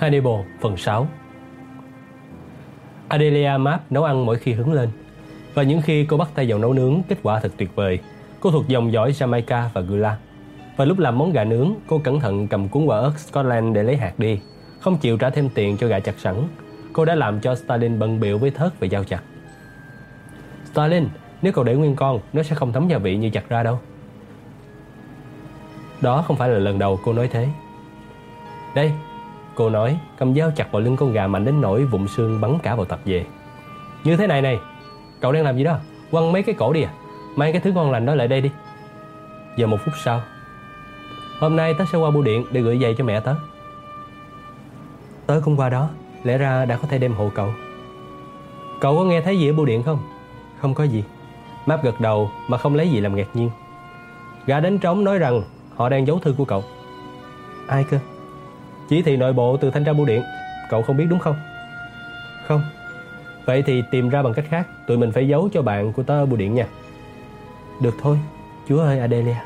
Hannibal phần 6 Adelia Map nấu ăn mỗi khi hứng lên. Và những khi cô bắt tay vào nấu nướng Kết quả thật tuyệt vời. Cô thuộc dòng dõi Jamaica và Gula. Và lúc làm món gà nướng Cô cẩn thận cầm cuốn quả ớt Scotland để lấy hạt đi. Không chịu trả thêm tiền cho gà chặt sẵn. Cô đã làm cho Stalin bận biểu với thớt về dao chặt. Stalin, nếu cậu để nguyên con Nó sẽ không thấm gia vị như chặt ra đâu. Đó không phải là lần đầu cô nói thế. Đây, Cô nói, cầm dao chặt vào lưng con gà mạnh đến nỗi vụn xương bắn cả vào tập về. Như thế này này, Cậu đang làm gì đó? Quăng mấy cái cổ đi à? Mang cái thứ ngon lành đó lại đây đi. Giờ một phút sau, Hôm nay tớ sẽ qua bưu điện để gửi giày cho mẹ tớ. Tớ cũng qua đó, Lẽ ra đã có thể đem hộ cậu. Cậu có nghe thấy gì ở bưu điện không? Không có gì. Map gật đầu mà không lấy gì làm ngạc nhiên. Gà đánh trống nói rằng họ đang giấu thư của cậu. Ai cơ? Chỉ thị nội bộ từ thanh tra bưu điện Cậu không biết đúng không? Không Vậy thì tìm ra bằng cách khác Tụi mình phải giấu cho bạn của tớ bưu điện nha Được thôi Chúa ơi, Adelia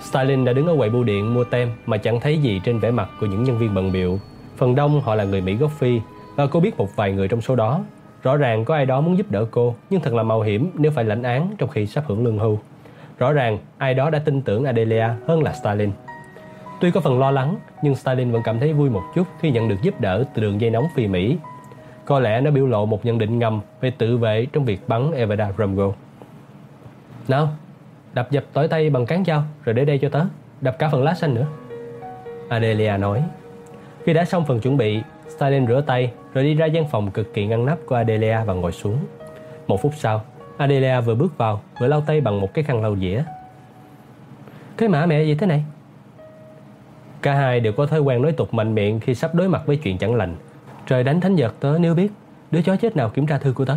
Stalin đã đứng ở quầy bưu điện mua tem mà chẳng thấy gì trên vẻ mặt của những nhân viên bận biệu. Phần đông họ là người Mỹ gốc Phi và cô biết một vài người trong số đó. Rõ ràng có ai đó muốn giúp đỡ cô, nhưng thật là mạo hiểm nếu phải lãnh án trong khi sắp hưởng lương hưu. Rõ ràng, ai đó đã tin tưởng Adelia hơn là Stalin. Tuy có phần lo lắng, nhưng Stalin vẫn cảm thấy vui một chút khi nhận được giúp đỡ từ đường dây nóng phi Mỹ. Có lẽ nó biểu lộ một nhận định ngầm về tự vệ trong việc bắn Evada Rumgo. Nào, đập dập tỏi tay bằng cán dao rồi để đây cho tớ, đập cả phần lá xanh nữa. Adelia nói. Khi đã xong phần chuẩn bị, Stalin rửa tay rồi đi ra gian phòng cực kỳ ngăn nắp của Adelia và ngồi xuống. Một phút sau, Adelia vừa bước vào vừa lau tay bằng một cái khăn lau dĩa. Cái mã mẹ gì thế này? Cả hai đều có thói quen nói tục mạnh miệng khi sắp đối mặt với chuyện chẳng lành. Trời đánh thánh giật tớ nếu biết đứa chó chết nào kiểm tra thư của tớ.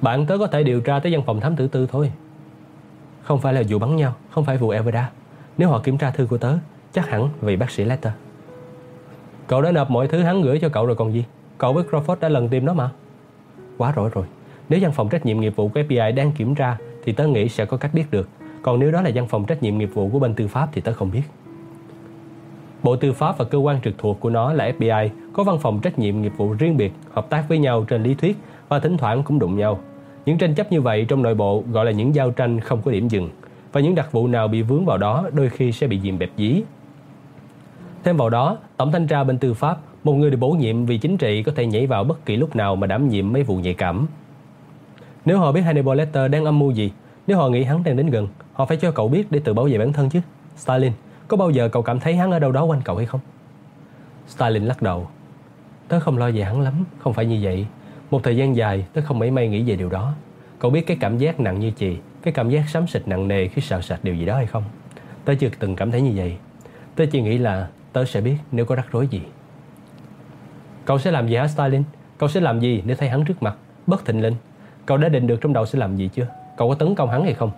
Bạn tớ có thể điều tra tới văn phòng thám tử tư thôi. Không phải là vụ bắn nhau, không phải vụ elvira Nếu họ kiểm tra thư của tớ, chắc hẳn vì bác sĩ Letter. Cậu đã nộp mọi thứ hắn gửi cho cậu rồi còn gì? Cậu với Crawford đã lần tìm nó mà. Quá rõ rồi. Nếu văn phòng trách nhiệm nghiệp vụ của FBI đang kiểm tra thì tớ nghĩ sẽ có cách biết được. Còn nếu đó là văn phòng trách nhiệm nghiệp vụ của bên tư pháp thì tớ không biết. Bộ Tư pháp và cơ quan trực thuộc của nó là FBI có văn phòng trách nhiệm nghiệp vụ riêng biệt, hợp tác với nhau trên lý thuyết và thỉnh thoảng cũng đụng nhau. Những tranh chấp như vậy trong nội bộ gọi là những giao tranh không có điểm dừng và những đặc vụ nào bị vướng vào đó đôi khi sẽ bị dìm bẹp dí. Thêm vào đó, Tổng thanh tra bên tư pháp, một người được bổ nhiệm vì chính trị có thể nhảy vào bất kỳ lúc nào mà đảm nhiệm mấy vụ nhạy cảm. Nếu họ biết Hannibal Lecter đang âm mưu gì, nếu họ nghĩ hắn đang đến gần, họ phải cho cậu biết để tự bảo vệ bản thân chứ. Stalin, có bao giờ cậu cảm thấy hắn ở đâu đó quanh cậu hay không? Stalin lắc đầu. Tớ không lo về hắn lắm, không phải như vậy. Một thời gian dài, tớ không mấy may nghĩ về điều đó. Cậu biết cái cảm giác nặng như chì, cái cảm giác sấm xịt nặng nề khi xào sạch điều gì đó hay không? Tớ chưa từng cảm thấy như vậy. Tớ chỉ nghĩ là tớ sẽ biết nếu có rắc rối gì. Cậu sẽ làm gì hả Stalin? Cậu sẽ làm gì nếu thấy hắn trước mặt, bất thình linh? Cậu đã định được trong đầu sẽ làm gì chưa? Cậu có tấn công hắn hay không?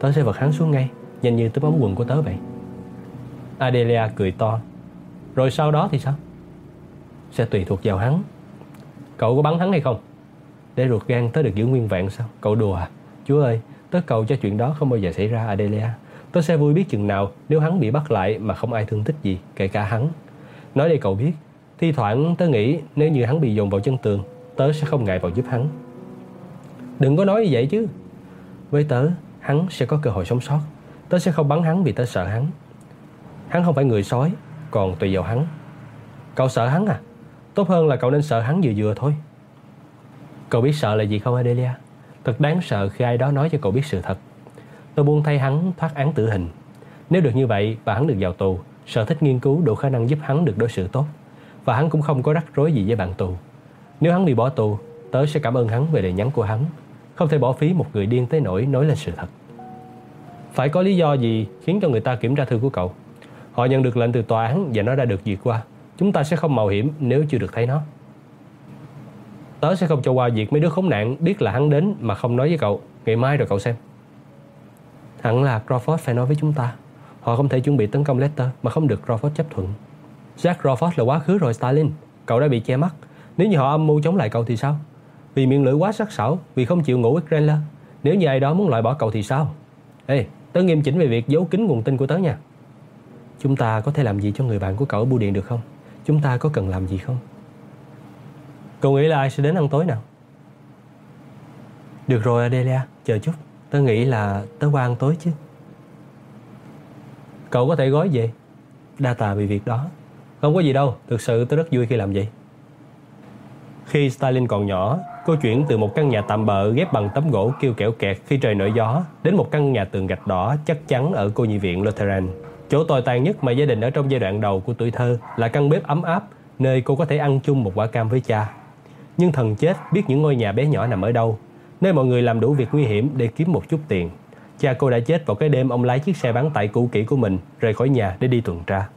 Tớ sẽ vật hắn xuống ngay, nhanh như tớ bấm quần của tớ vậy. Adelia cười to. Rồi sau đó thì sao? Sẽ tùy thuộc vào hắn. Cậu có bắn hắn hay không? Để ruột gan tớ được giữ nguyên vẹn sao? Cậu đùa à? Chúa ơi, Tớ cầu cho chuyện đó không bao giờ xảy ra, Adelia. Tớ sẽ vui biết chừng nào Nếu hắn bị bắt lại mà không ai thương tích gì, Kể cả hắn. Nói để cậu biết, Thi thoảng tớ nghĩ nếu như hắn bị dồn vào chân tường, Tớ sẽ không ngại vào giúp hắn. Đừng có nói như vậy chứ. Với tớ, Hắn sẽ có cơ hội sống sót. Tớ sẽ không bắn hắn vì tớ sợ hắn. Hắn không phải người sói, Còn tùy vào hắn. Cậu sợ hắn à? Tốt hơn là cậu nên sợ hắn vừa vừa thôi. Cậu biết sợ là gì không, Adelia? Thật đáng sợ khi ai đó nói cho cậu biết sự thật. Tôi buông thay hắn, thoát án tử hình. Nếu được như vậy và hắn được vào tù, Sở thích nghiên cứu đủ khả năng giúp hắn được đối xử tốt. Và hắn cũng không có rắc rối gì với bạn tù. Nếu hắn bị bỏ tù, Tớ sẽ cảm ơn hắn về lời nhắn của hắn. Không thể bỏ phí một người điên tới nỗi nói lên sự thật. Phải có lý do gì khiến cho người ta kiểm tra thư của cậu? Họ nhận được lệnh từ tòa án và nó đã được duyệt qua. Chúng ta sẽ không mạo hiểm nếu chưa được thấy nó. Tớ sẽ không cho qua việc mấy đứa khốn nạn biết là hắn đến mà không nói với cậu. Ngày mai rồi cậu xem. Hẳn là Crawford phải nói với chúng ta. Họ không thể chuẩn bị tấn công Lester mà không được Crawford chấp thuận. Jack Crawford là quá khứ rồi Stalin. Cậu đã bị che mắt. Nếu như họ âm mưu chống lại cậu thì sao? Vì miệng lưỡi quá sắc sảo, vì không chịu ngủ với Grenler. Nếu như ai đó muốn loại bỏ cậu thì sao? Ê, tớ nghiêm chỉnh về việc giấu kín nguồn tin của tớ nha. Chúng ta có thể làm gì cho người bạn của cậu ở bưu điện được không? Chúng ta có cần làm gì không? Cậu nghĩ là ai sẽ đến ăn tối nào? Được rồi Adelia, chờ chút. Tớ nghĩ là tớ qua ăn tối chứ. Cậu có thể gói về. Đa tà vì việc đó. Không có gì đâu, thực sự tớ rất vui khi làm vậy. Khi Stalin còn nhỏ, cô chuyển từ một căn nhà tạm bợ ghép bằng tấm gỗ kêu kẹo kẹt khi trời nổi gió đến một căn nhà tường gạch đỏ chắc chắn ở cô nhi viện Lutheran. Chỗ tồi tàn nhất mà gia đình ở trong giai đoạn đầu của tuổi thơ là căn bếp ấm áp nơi cô có thể ăn chung một quả cam với cha. Nhưng thần chết biết những ngôi nhà bé nhỏ nằm ở đâu, nơi mọi người làm đủ việc nguy hiểm để kiếm một chút tiền. Cha cô đã chết vào cái đêm ông lái chiếc xe bán tải cũ kỹ của mình rời khỏi nhà để đi tuần tra.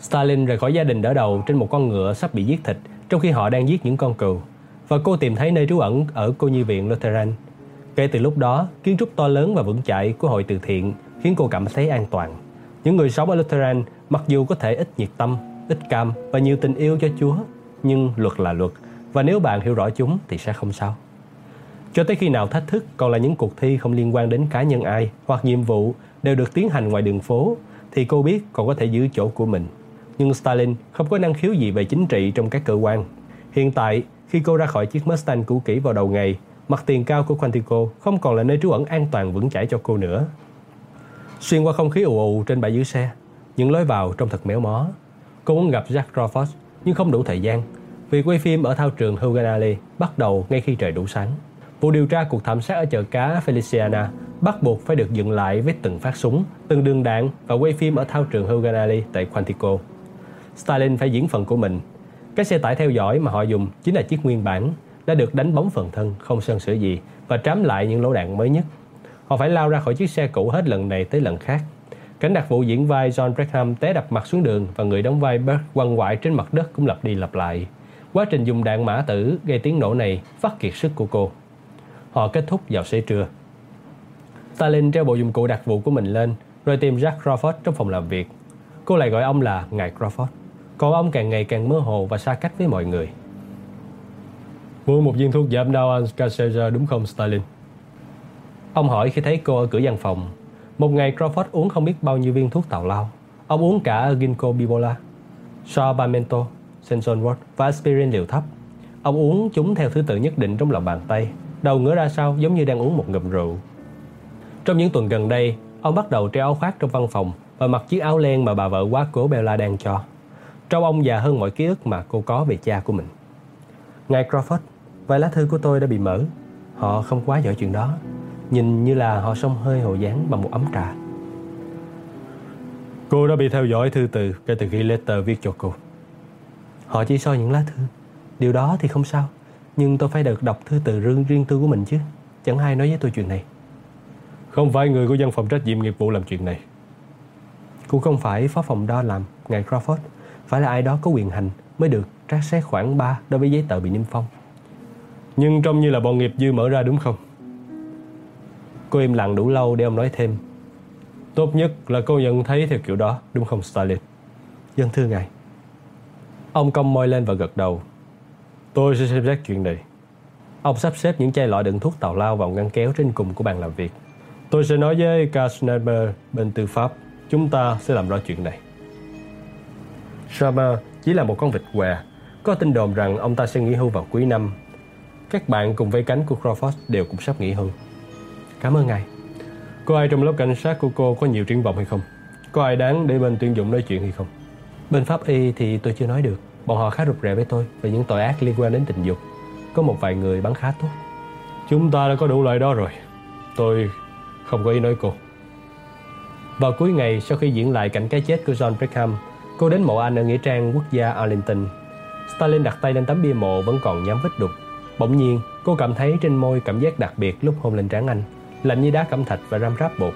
Stalin rời khỏi gia đình đỡ đầu trên một con ngựa sắp bị giết thịt trong khi họ đang giết những con cừu và cô tìm thấy nơi trú ẩn ở cô nhi viện Lutheran. Kể từ lúc đó, kiến trúc to lớn và vững chãi của hội từ thiện khiến cô cảm thấy an toàn. Những người sống ở Lutheran mặc dù có thể ít nhiệt tâm, ít cam và nhiều tình yêu cho Chúa, nhưng luật là luật và nếu bạn hiểu rõ chúng thì sẽ không sao. Cho tới khi nào thách thức còn là những cuộc thi không liên quan đến cá nhân ai hoặc nhiệm vụ đều được tiến hành ngoài đường phố thì cô biết còn có thể giữ chỗ của mình. Nhưng Stalin không có năng khiếu gì về chính trị trong các cơ quan. Hiện tại, khi cô ra khỏi chiếc Mustang cũ kỹ vào đầu ngày, mặt tiền cao của Quantico không còn là nơi trú ẩn an toàn vững chãi cho cô nữa. Xuyên qua không khí ù ù trên bãi giữ xe, những lối vào trông thật méo mó. Cô muốn gặp Jack Crawford nhưng không đủ thời gian. vì quay phim ở thao trường Hogan Alley bắt đầu ngay khi trời đủ sáng. Vụ điều tra cuộc thảm sát ở chợ cá Feliciana bắt buộc phải được dựng lại với từng phát súng, từng đường đạn và quay phim ở thao trường Hogan Alley tại Quantico. Stalin phải diễn phần của mình. Cái xe tải theo dõi mà họ dùng chính là chiếc nguyên bản, đã được đánh bóng phần thân, không sơn sửa gì và trám lại những lỗ đạn mới nhất. Họ phải lao ra khỏi chiếc xe cũ hết lần này tới lần khác. Cảnh đặc vụ diễn vai John Breckham té đập mặt xuống đường và người đóng vai Bert quằn quại trên mặt đất cũng lặp đi lặp lại. Quá trình dùng đạn mã tử gây tiếng nổ này phát kiệt sức của cô. Họ kết thúc vào xế trưa. Stalin treo bộ dụng cụ đặc vụ của mình lên, rồi tìm Jack Crawford trong phòng làm việc. Cô lại gọi ông là Ngài Crawford. Còn ông càng ngày càng mơ hồ và xa cách với mọi người. Mua một viên thuốc giảm đau Alka đúng không, Stalin? Ông hỏi khi thấy cô ở cửa văn phòng. Một ngày Crawford uống không biết bao nhiêu viên thuốc tào lao. Ông uống cả ginkgo biloba, sorbamento, senson và aspirin liều thấp. Ông uống chúng theo thứ tự nhất định trong lòng bàn tay, đầu ngửa ra sau giống như đang uống một ngụm rượu. Trong những tuần gần đây, ông bắt đầu treo áo khoác trong văn phòng và mặc chiếc áo len mà bà vợ quá cố Bella đang cho. Trông ông già hơn mọi ký ức mà cô có về cha của mình. Ngài Crawford, vài lá thư của tôi đã bị mở. Họ không quá giỏi chuyện đó. Nhìn như là họ xông hơi hồ dáng bằng một ấm trà. Cô đã bị theo dõi thư từ kể từ khi Lester viết cho cô. Họ chỉ soi những lá thư. Điều đó thì không sao. Nhưng tôi phải được đọc thư từ riêng, riêng tư của mình chứ. Chẳng ai nói với tôi chuyện này. Không phải người của văn phòng trách nhiệm nghiệp vụ làm chuyện này. Cũng không phải phó phòng đo làm, ngài Crawford. Phải là ai đó có quyền hành mới được trát xét khoảng 3 đối với giấy tờ bị niêm phong. Nhưng trông như là bọn nghiệp dư mở ra đúng không? Cô im lặng đủ lâu để ông nói thêm. Tốt nhất là cô nhận thấy theo kiểu đó, đúng không Stalin? Dân thưa ngài. Ông cong môi lên và gật đầu. Tôi sẽ xem xét chuyện này. Ông sắp xếp những chai lọ đựng thuốc tào lao vào ngăn kéo trên cùng của bàn làm việc. Tôi sẽ nói với Carl bên tư pháp. Chúng ta sẽ làm rõ chuyện này. Sharma chỉ là một con vịt què. Có tin đồn rằng ông ta sẽ nghỉ hưu vào cuối năm. Các bạn cùng vây cánh của Crawford đều cũng sắp nghỉ hưu. Cảm ơn ngài. Có ai trong lớp cảnh sát của cô có nhiều triển vọng hay không? Có ai đáng để bên tuyển dụng nói chuyện hay không? Bên pháp y thì tôi chưa nói được. Bọn họ khá rụt rè với tôi về những tội ác liên quan đến tình dục. Có một vài người bắn khá tốt. Chúng ta đã có đủ loại đó rồi. Tôi không có ý nói cô. Vào cuối ngày sau khi diễn lại cảnh cái chết của John Brigham, cô đến mộ anh ở nghĩa trang quốc gia Arlington. Stalin đặt tay lên tấm bia mộ vẫn còn nhắm vết đục. Bỗng nhiên, cô cảm thấy trên môi cảm giác đặc biệt lúc hôn lên trán anh, lạnh như đá cẩm thạch và răm ráp bột.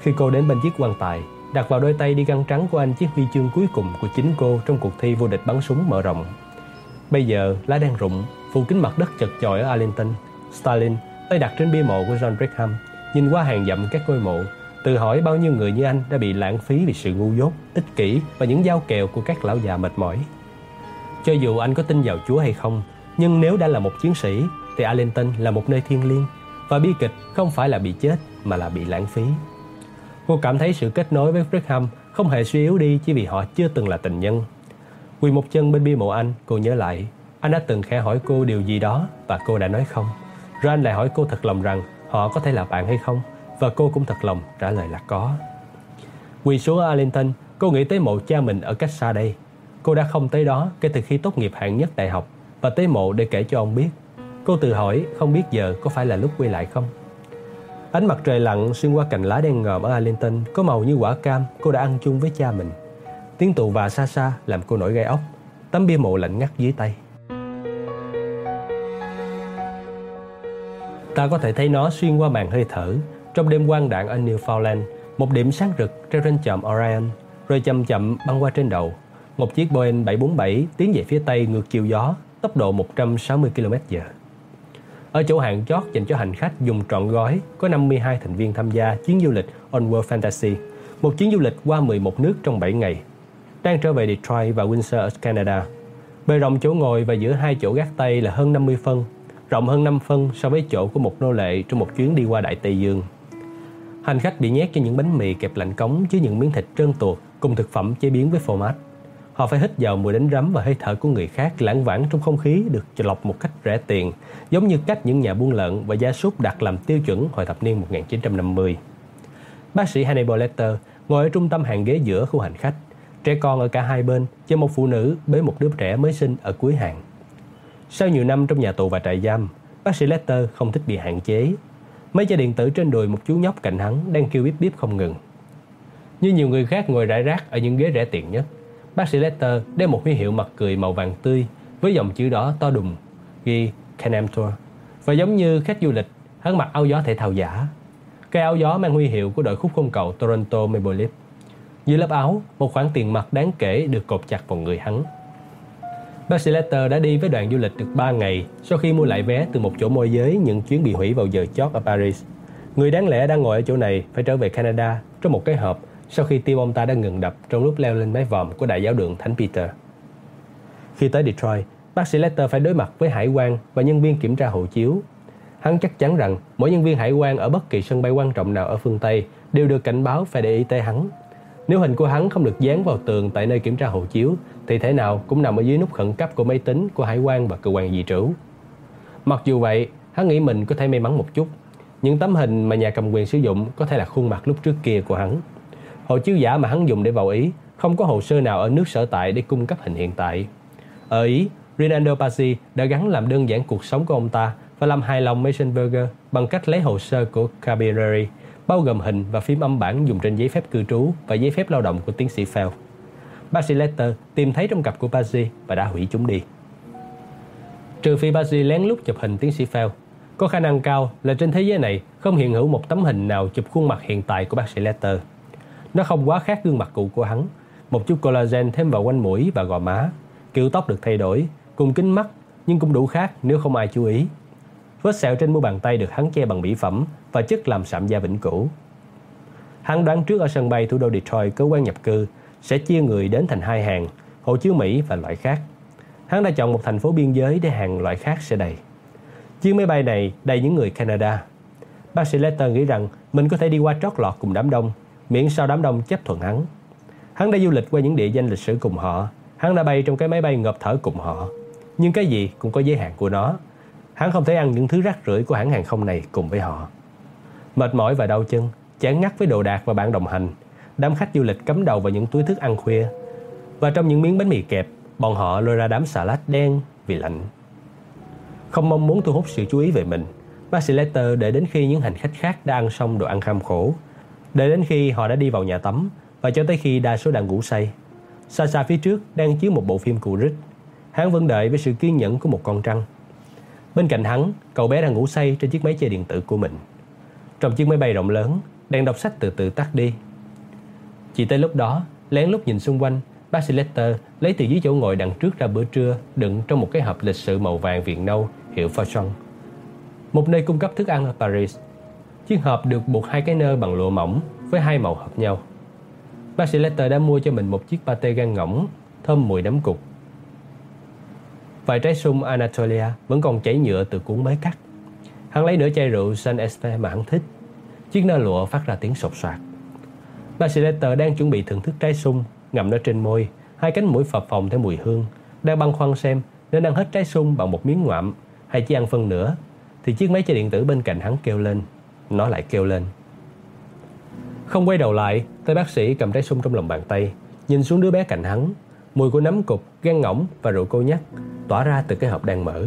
Khi cô đến bên chiếc quan tài, đặt vào đôi tay đi găng trắng của anh chiếc huy chương cuối cùng của chính cô trong cuộc thi vô địch bắn súng mở rộng. Bây giờ, lá đang rụng, phủ kính mặt đất chật chội ở Arlington. Stalin, tay đặt trên bia mộ của John Brigham, nhìn qua hàng dặm các ngôi mộ, tự hỏi bao nhiêu người như anh đã bị lãng phí vì sự ngu dốt, ích kỷ và những giao kèo của các lão già mệt mỏi. Cho dù anh có tin vào Chúa hay không, nhưng nếu đã là một chiến sĩ thì Arlington là một nơi thiêng liêng và bi kịch không phải là bị chết mà là bị lãng phí. Cô cảm thấy sự kết nối với Brigham không hề suy yếu đi chỉ vì họ chưa từng là tình nhân. Quỳ một chân bên bia mộ anh, cô nhớ lại, anh đã từng khẽ hỏi cô điều gì đó và cô đã nói không. Rồi anh lại hỏi cô thật lòng rằng họ có thể là bạn hay không và cô cũng thật lòng trả lời là có. Quỳ xuống ở Arlington, cô nghĩ tới mộ cha mình ở cách xa đây. Cô đã không tới đó kể từ khi tốt nghiệp hạng nhất đại học và tới mộ để kể cho ông biết. Cô tự hỏi không biết giờ có phải là lúc quay lại không. Ánh mặt trời lặn xuyên qua cành lá đen ngòm ở Arlington có màu như quả cam cô đã ăn chung với cha mình. Tiếng tù và xa xa làm cô nổi gai ốc. Tấm bia mộ lạnh ngắt dưới tay. Ta có thể thấy nó xuyên qua màn hơi thở trong đêm quang đạn ở Newfoundland, một điểm sáng rực treo trên chòm Orion, rồi chậm chậm băng qua trên đầu. Một chiếc Boeing 747 tiến về phía tây ngược chiều gió, tốc độ 160 km/h. Ở chỗ hạng chót dành cho hành khách dùng trọn gói, có 52 thành viên tham gia chuyến du lịch Onward Fantasy, một chuyến du lịch qua 11 nước trong 7 ngày. Đang trở về Detroit và Windsor ở Canada. Bề rộng chỗ ngồi và giữa hai chỗ gác tay là hơn 50 phân, rộng hơn 5 phân so với chỗ của một nô lệ trong một chuyến đi qua Đại Tây Dương. Hành khách bị nhét cho những bánh mì kẹp lạnh cống chứa những miếng thịt trơn tuột cùng thực phẩm chế biến với phô mát. Họ phải hít vào mùi đánh rắm và hơi thở của người khác lãng vãng trong không khí được lọc một cách rẻ tiền, giống như cách những nhà buôn lợn và gia súc đặt làm tiêu chuẩn hồi thập niên 1950. Bác sĩ Hannibal Lecter ngồi ở trung tâm hàng ghế giữa khu hành khách, trẻ con ở cả hai bên, cho một phụ nữ bế một đứa trẻ mới sinh ở cuối hàng. Sau nhiều năm trong nhà tù và trại giam, bác sĩ Lecter không thích bị hạn chế. Mấy chai điện tử trên đùi một chú nhóc cạnh hắn đang kêu bíp bíp không ngừng. Như nhiều người khác ngồi rải rác ở những ghế rẻ tiền nhất, bác sĩ Lester đeo một huy hiệu mặt cười màu vàng tươi với dòng chữ đỏ to đùng ghi Canem Tour và giống như khách du lịch, hắn mặc áo gió thể thao giả. Cái áo gió mang huy hiệu của đội khúc không cầu Toronto Maple Leaf. Dưới lớp áo, một khoản tiền mặt đáng kể được cột chặt vào người hắn. Bác sĩ Lester đã đi với đoàn du lịch được 3 ngày sau khi mua lại vé từ một chỗ môi giới những chuyến bị hủy vào giờ chót ở Paris. Người đáng lẽ đang ngồi ở chỗ này phải trở về Canada trong một cái hộp sau khi tim ông ta đã ngừng đập trong lúc leo lên mái vòm của đại giáo đường Thánh Peter. Khi tới Detroit, bác sĩ Lester phải đối mặt với hải quan và nhân viên kiểm tra hộ chiếu. Hắn chắc chắn rằng mỗi nhân viên hải quan ở bất kỳ sân bay quan trọng nào ở phương Tây đều được cảnh báo phải để ý tới hắn. Nếu hình của hắn không được dán vào tường tại nơi kiểm tra hộ chiếu, thì thế nào cũng nằm ở dưới nút khẩn cấp của máy tính của hải quan và cơ quan di trú. Mặc dù vậy, hắn nghĩ mình có thể may mắn một chút. Những tấm hình mà nhà cầm quyền sử dụng có thể là khuôn mặt lúc trước kia của hắn. Hộ chiếu giả mà hắn dùng để vào Ý không có hồ sơ nào ở nước sở tại để cung cấp hình hiện tại. Ở Ý, Rinaldo Pazzi đã gắn làm đơn giản cuộc sống của ông ta và làm hài lòng Mason Berger bằng cách lấy hồ sơ của Caballeri, bao gồm hình và phím âm bản dùng trên giấy phép cư trú và giấy phép lao động của tiến sĩ Fell. Bác sĩ Letter tìm thấy trong cặp của Pazzi và đã hủy chúng đi. Trừ phi Pazzi lén lút chụp hình tiến sĩ Fell, có khả năng cao là trên thế giới này không hiện hữu một tấm hình nào chụp khuôn mặt hiện tại của bác sĩ Letter. Nó không quá khác gương mặt cũ của hắn. Một chút collagen thêm vào quanh mũi và gò má. Kiểu tóc được thay đổi, cùng kính mắt, nhưng cũng đủ khác nếu không ai chú ý. Vết sẹo trên mu bàn tay được hắn che bằng mỹ phẩm và chất làm sạm da vĩnh cửu. Hắn đoán trước ở sân bay thủ đô Detroit cơ quan nhập cư sẽ chia người đến thành hai hàng, hộ chiếu Mỹ và loại khác. Hắn đã chọn một thành phố biên giới để hàng loại khác sẽ đầy. Chiếc máy bay này đầy những người Canada. Bác sĩ Letter nghĩ rằng mình có thể đi qua trót lọt cùng đám đông miễn sao đám đông chấp thuận hắn. Hắn đã du lịch qua những địa danh lịch sử cùng họ, hắn đã bay trong cái máy bay ngập thở cùng họ. Nhưng cái gì cũng có giới hạn của nó. Hắn không thể ăn những thứ rác rưởi của hãng hàng không này cùng với họ. Mệt mỏi và đau chân, chán ngắt với đồ đạc và bạn đồng hành, đám khách du lịch cắm đầu vào những túi thức ăn khuya. Và trong những miếng bánh mì kẹp, bọn họ lôi ra đám xà lách đen vì lạnh. Không mong muốn thu hút sự chú ý về mình, bác sĩ Letter để đến khi những hành khách khác đã ăn xong đồ ăn kham khổ Đợi đến khi họ đã đi vào nhà tắm và cho tới khi đa số đang ngủ say. Xa xa phía trước đang chiếu một bộ phim cụ rích. Hắn vẫn đợi với sự kiên nhẫn của một con trăng. Bên cạnh hắn, cậu bé đang ngủ say trên chiếc máy chơi điện tử của mình. Trong chiếc máy bay rộng lớn, đèn đọc sách từ từ tắt đi. Chỉ tới lúc đó, lén lúc nhìn xung quanh, bác sĩ Lester lấy từ dưới chỗ ngồi đằng trước ra bữa trưa đựng trong một cái hộp lịch sự màu vàng viền nâu hiệu Fauchon. Một nơi cung cấp thức ăn ở Paris Chiếc hộp được buộc hai cái nơ bằng lụa mỏng với hai màu hợp nhau. Bác sĩ lester đã mua cho mình một chiếc pate gan ngỗng, thơm mùi nấm cục. Vài trái sung Anatolia vẫn còn chảy nhựa từ cuốn mới cắt. Hắn lấy nửa chai rượu San Espe mà hắn thích. Chiếc nơ lụa phát ra tiếng sột soạt. lester đang chuẩn bị thưởng thức trái sung, ngậm nó trên môi, hai cánh mũi phập phồng theo mùi hương, đang băn khoăn xem nên ăn hết trái sung bằng một miếng ngoạm hay chỉ ăn phân nữa, thì chiếc máy chơi điện tử bên cạnh hắn kêu lên, nó lại kêu lên. Không quay đầu lại, tay bác sĩ cầm trái sung trong lòng bàn tay, nhìn xuống đứa bé cạnh hắn, mùi của nấm cục, gan ngỗng và rượu cô nhắc tỏa ra từ cái hộp đang mở.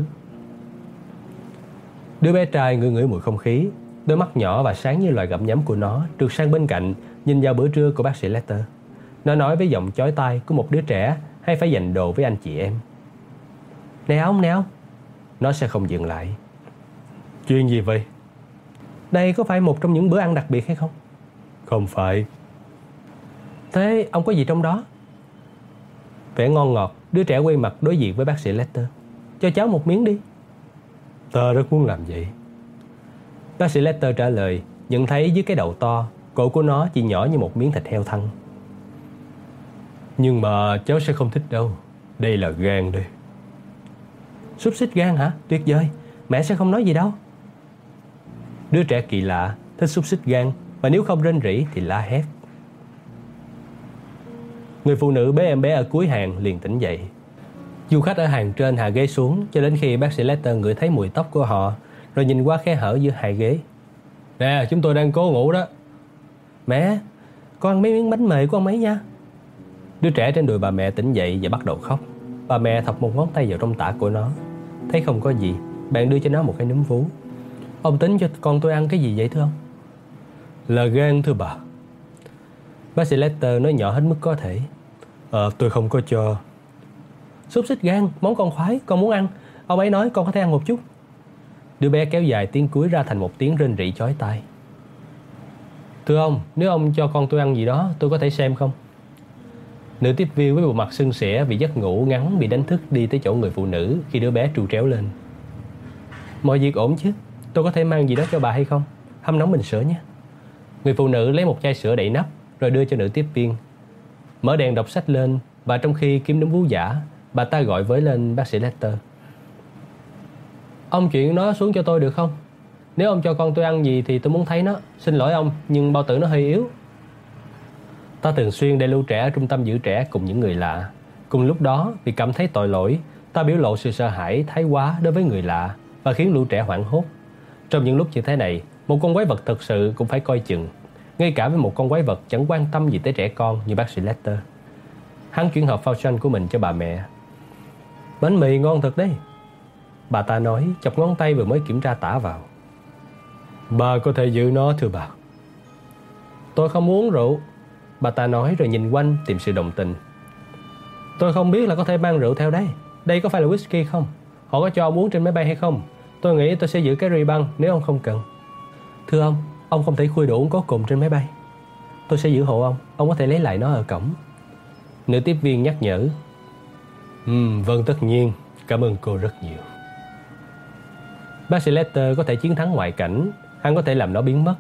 Đứa bé trai ngửi ngửi mùi không khí, đôi mắt nhỏ và sáng như loài gặm nhấm của nó trượt sang bên cạnh, nhìn vào bữa trưa của bác sĩ Letter. Nó nói với giọng chói tai của một đứa trẻ hay phải dành đồ với anh chị em. Nè ông, nè ông. Nó sẽ không dừng lại. Chuyện gì vậy? Đây có phải một trong những bữa ăn đặc biệt hay không? Không phải. Thế ông có gì trong đó? Vẻ ngon ngọt, đứa trẻ quay mặt đối diện với bác sĩ Letter. Cho cháu một miếng đi. Ta rất muốn làm vậy. Bác sĩ Letter trả lời, nhận thấy dưới cái đầu to, cổ của nó chỉ nhỏ như một miếng thịt heo thăng. Nhưng mà cháu sẽ không thích đâu. Đây là gan đây. Xúc xích gan hả? Tuyệt vời. Mẹ sẽ không nói gì đâu. Đứa trẻ kỳ lạ, thích xúc xích gan và nếu không rên rỉ thì la hét. Người phụ nữ bế em bé ở cuối hàng liền tỉnh dậy. Du khách ở hàng trên hạ ghế xuống cho đến khi bác sĩ Lester ngửi thấy mùi tóc của họ rồi nhìn qua khe hở giữa hai ghế. Nè, chúng tôi đang cố ngủ đó. Mẹ, con ăn mấy miếng bánh mì của ông ấy nha. Đứa trẻ trên đùi bà mẹ tỉnh dậy và bắt đầu khóc. Bà mẹ thọc một ngón tay vào trong tả của nó. Thấy không có gì, bạn đưa cho nó một cái núm vú. Ông tính cho con tôi ăn cái gì vậy thưa ông? Là gan thưa bà. Bác sĩ Lester nói nhỏ hết mức có thể. Ờ, tôi không có cho. Xúc xích gan, món con khoái, con muốn ăn. Ông ấy nói con có thể ăn một chút. Đứa bé kéo dài tiếng cuối ra thành một tiếng rên rỉ chói tai. Thưa ông, nếu ông cho con tôi ăn gì đó, tôi có thể xem không? Nữ tiếp viên với bộ mặt sưng sẻ vì giấc ngủ ngắn bị đánh thức đi tới chỗ người phụ nữ khi đứa bé tru tréo lên. Mọi việc ổn chứ? Tôi có thể mang gì đó cho bà hay không? Hâm nóng bình sữa nhé. Người phụ nữ lấy một chai sữa đậy nắp rồi đưa cho nữ tiếp viên. Mở đèn đọc sách lên và trong khi kiếm đúng vú giả, bà ta gọi với lên bác sĩ Lester. Ông chuyển nó xuống cho tôi được không? Nếu ông cho con tôi ăn gì thì tôi muốn thấy nó. Xin lỗi ông, nhưng bao tử nó hơi yếu. Ta thường xuyên để lưu trẻ ở trung tâm giữ trẻ cùng những người lạ. Cùng lúc đó, vì cảm thấy tội lỗi, ta biểu lộ sự sợ hãi thái quá đối với người lạ và khiến lũ trẻ hoảng hốt. Trong những lúc như thế này, một con quái vật thực sự cũng phải coi chừng, ngay cả với một con quái vật chẳng quan tâm gì tới trẻ con như bác sĩ Lester. Hắn chuyển hộp phao xanh của mình cho bà mẹ. Bánh mì ngon thật đấy. Bà ta nói, chọc ngón tay vừa mới kiểm tra tả vào. Bà có thể giữ nó thưa bà. Tôi không uống rượu, Bà ta nói rồi nhìn quanh tìm sự đồng tình Tôi không biết là có thể mang rượu theo đây Đây có phải là whisky không Họ có cho ông uống trên máy bay hay không Tôi nghĩ tôi sẽ giữ cái ri băng nếu ông không cần. Thưa ông Ông không thể khui đồ uống có cồn trên máy bay. Tôi sẽ giữ hộ ông Ông có thể lấy lại nó ở cổng. Nữ tiếp viên nhắc nhở. Ừ, vâng tất nhiên. Cảm ơn cô rất nhiều. Bác sĩ Letter có thể chiến thắng ngoại cảnh. Hắn có thể làm nó biến mất.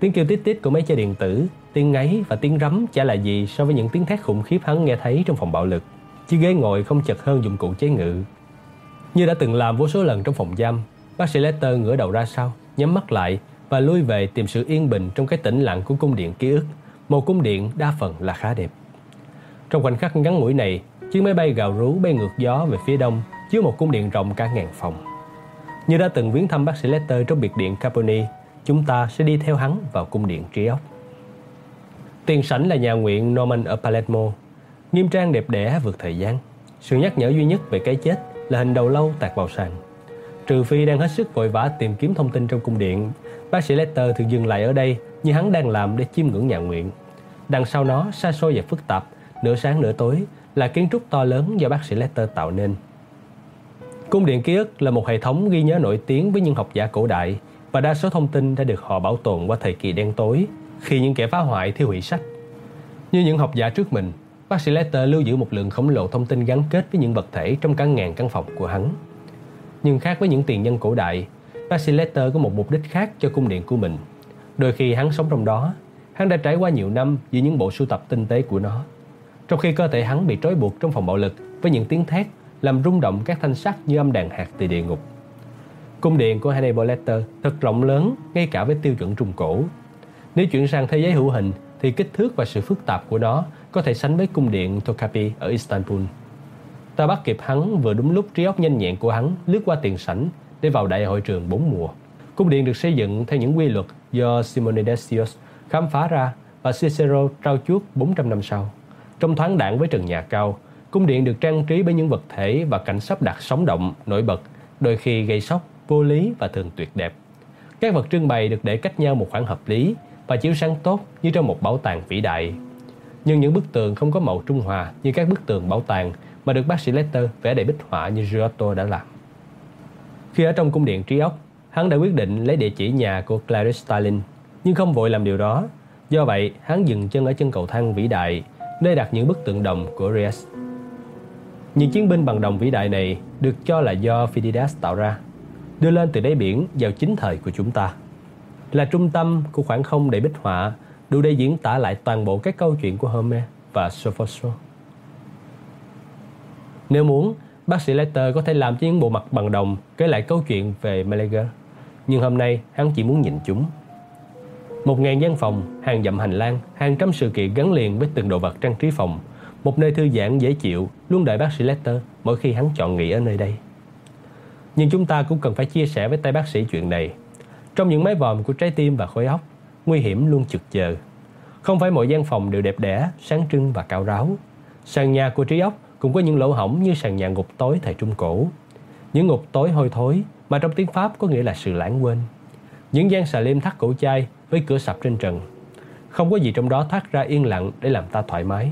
Tiếng kêu tít tít của máy chơi điện tử Tiếng ngáy và tiếng rắm chả là gì so với những tiếng thét khủng khiếp hắn nghe thấy trong phòng bạo lực. Chiếc ghế ngồi không chật hơn dụng cụ chế ngự. Như đã từng làm vô số lần trong phòng giam, bác sĩ Lester ngửa đầu ra sau, nhắm mắt lại và lui về tìm sự yên bình trong cái tĩnh lặng của cung điện ký ức, một cung điện đa phần là khá đẹp. Trong khoảnh khắc ngắn ngủi này, chiếc máy bay gào rú bay ngược gió về phía đông, chứa một cung điện rộng cả ngàn phòng. Như đã từng viếng thăm bác sĩ Lester trong biệt điện Caponi, chúng ta sẽ đi theo hắn vào cung điện trí óc. Tiền sảnh là nhà nguyện Norman ở Palermo, nghiêm trang đẹp đẽ vượt thời gian. Sự nhắc nhở duy nhất về cái chết là hình đầu lâu tạc vào sàn. Trừ phi đang hết sức vội vã tìm kiếm thông tin trong cung điện, bác sĩ Letter thường dừng lại ở đây như hắn đang làm để chiêm ngưỡng nhà nguyện. Đằng sau nó, xa xôi và phức tạp, nửa sáng nửa tối, là kiến trúc to lớn do bác sĩ Letter tạo nên. Cung điện ký ức là một hệ thống ghi nhớ nổi tiếng với những học giả cổ đại và đa số thông tin đã được họ bảo tồn qua thời kỳ đen tối khi những kẻ phá hoại thiêu hủy sách. Như những học giả trước mình, bác sĩ Letter lưu giữ một lượng khổng lồ thông tin gắn kết với những vật thể trong cả ngàn căn phòng của hắn. Nhưng khác với những tiền nhân cổ đại, Basileter có một mục đích khác cho cung điện của mình. Đôi khi hắn sống trong đó, hắn đã trải qua nhiều năm với những bộ sưu tập tinh tế của nó. Trong khi cơ thể hắn bị trói buộc trong phòng bạo lực với những tiếng thét làm rung động các thanh sắt như âm đàn hạt từ địa ngục. Cung điện của Hannibal Lecter thật rộng lớn ngay cả với tiêu chuẩn trung cổ nếu chuyển sang thế giới hữu hình thì kích thước và sự phức tạp của nó có thể sánh với cung điện Tokapi ở Istanbul. Ta bắt kịp hắn vừa đúng lúc trí óc nhanh nhẹn của hắn lướt qua tiền sảnh để vào đại hội trường bốn mùa. Cung điện được xây dựng theo những quy luật do Simonides khám phá ra và Cicero trao chuốt 400 năm sau. Trong thoáng đảng với trần nhà cao, cung điện được trang trí bởi những vật thể và cảnh sắp đặt sống động, nổi bật, đôi khi gây sốc, vô lý và thường tuyệt đẹp. Các vật trưng bày được để cách nhau một khoảng hợp lý và chiếu sáng tốt như trong một bảo tàng vĩ đại. Nhưng những bức tường không có màu trung hòa như các bức tường bảo tàng mà được bác sĩ Lester vẽ đầy bích họa như Giotto đã làm. Khi ở trong cung điện trí óc, hắn đã quyết định lấy địa chỉ nhà của Clarice Starling, nhưng không vội làm điều đó. Do vậy, hắn dừng chân ở chân cầu thang vĩ đại, nơi đặt những bức tượng đồng của Ries. Những chiến binh bằng đồng vĩ đại này được cho là do Phidias tạo ra, đưa lên từ đáy biển vào chính thời của chúng ta. Là trung tâm của khoảng không đầy bích họa, đủ để diễn tả lại toàn bộ các câu chuyện của Homer và Sophocles. Nếu muốn, bác sĩ Letter có thể làm cho những bộ mặt bằng đồng kể lại câu chuyện về Meleger. Nhưng hôm nay, hắn chỉ muốn nhìn chúng. Một ngàn gian phòng, hàng dặm hành lang, hàng trăm sự kiện gắn liền với từng đồ vật trang trí phòng. Một nơi thư giãn dễ chịu, luôn đợi bác sĩ Letter mỗi khi hắn chọn nghỉ ở nơi đây. Nhưng chúng ta cũng cần phải chia sẻ với tay bác sĩ chuyện này. Trong những mái vòm của trái tim và khối óc, nguy hiểm luôn trực chờ. Không phải mọi gian phòng đều đẹp đẽ, sáng trưng và cao ráo. Sàn nhà của trí óc cũng có những lỗ hổng như sàn nhà ngục tối thời Trung Cổ. Những ngục tối hôi thối mà trong tiếng Pháp có nghĩa là sự lãng quên. Những gian xà lim thắt cổ chai với cửa sập trên trần. Không có gì trong đó thoát ra yên lặng để làm ta thoải mái.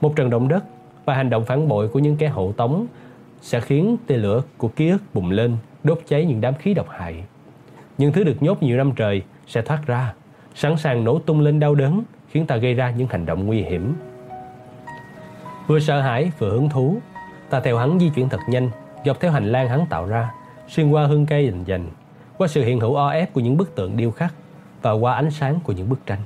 Một trận động đất và hành động phản bội của những kẻ hộ tống sẽ khiến tia lửa của ký ức bùng lên, đốt cháy những đám khí độc hại. Những thứ được nhốt nhiều năm trời sẽ thoát ra, sẵn sàng nổ tung lên đau đớn, khiến ta gây ra những hành động nguy hiểm. Vừa sợ hãi vừa hứng thú, ta theo hắn di chuyển thật nhanh, dọc theo hành lang hắn tạo ra, xuyên qua hương cây dành dành, qua sự hiện hữu o ép của những bức tượng điêu khắc và qua ánh sáng của những bức tranh.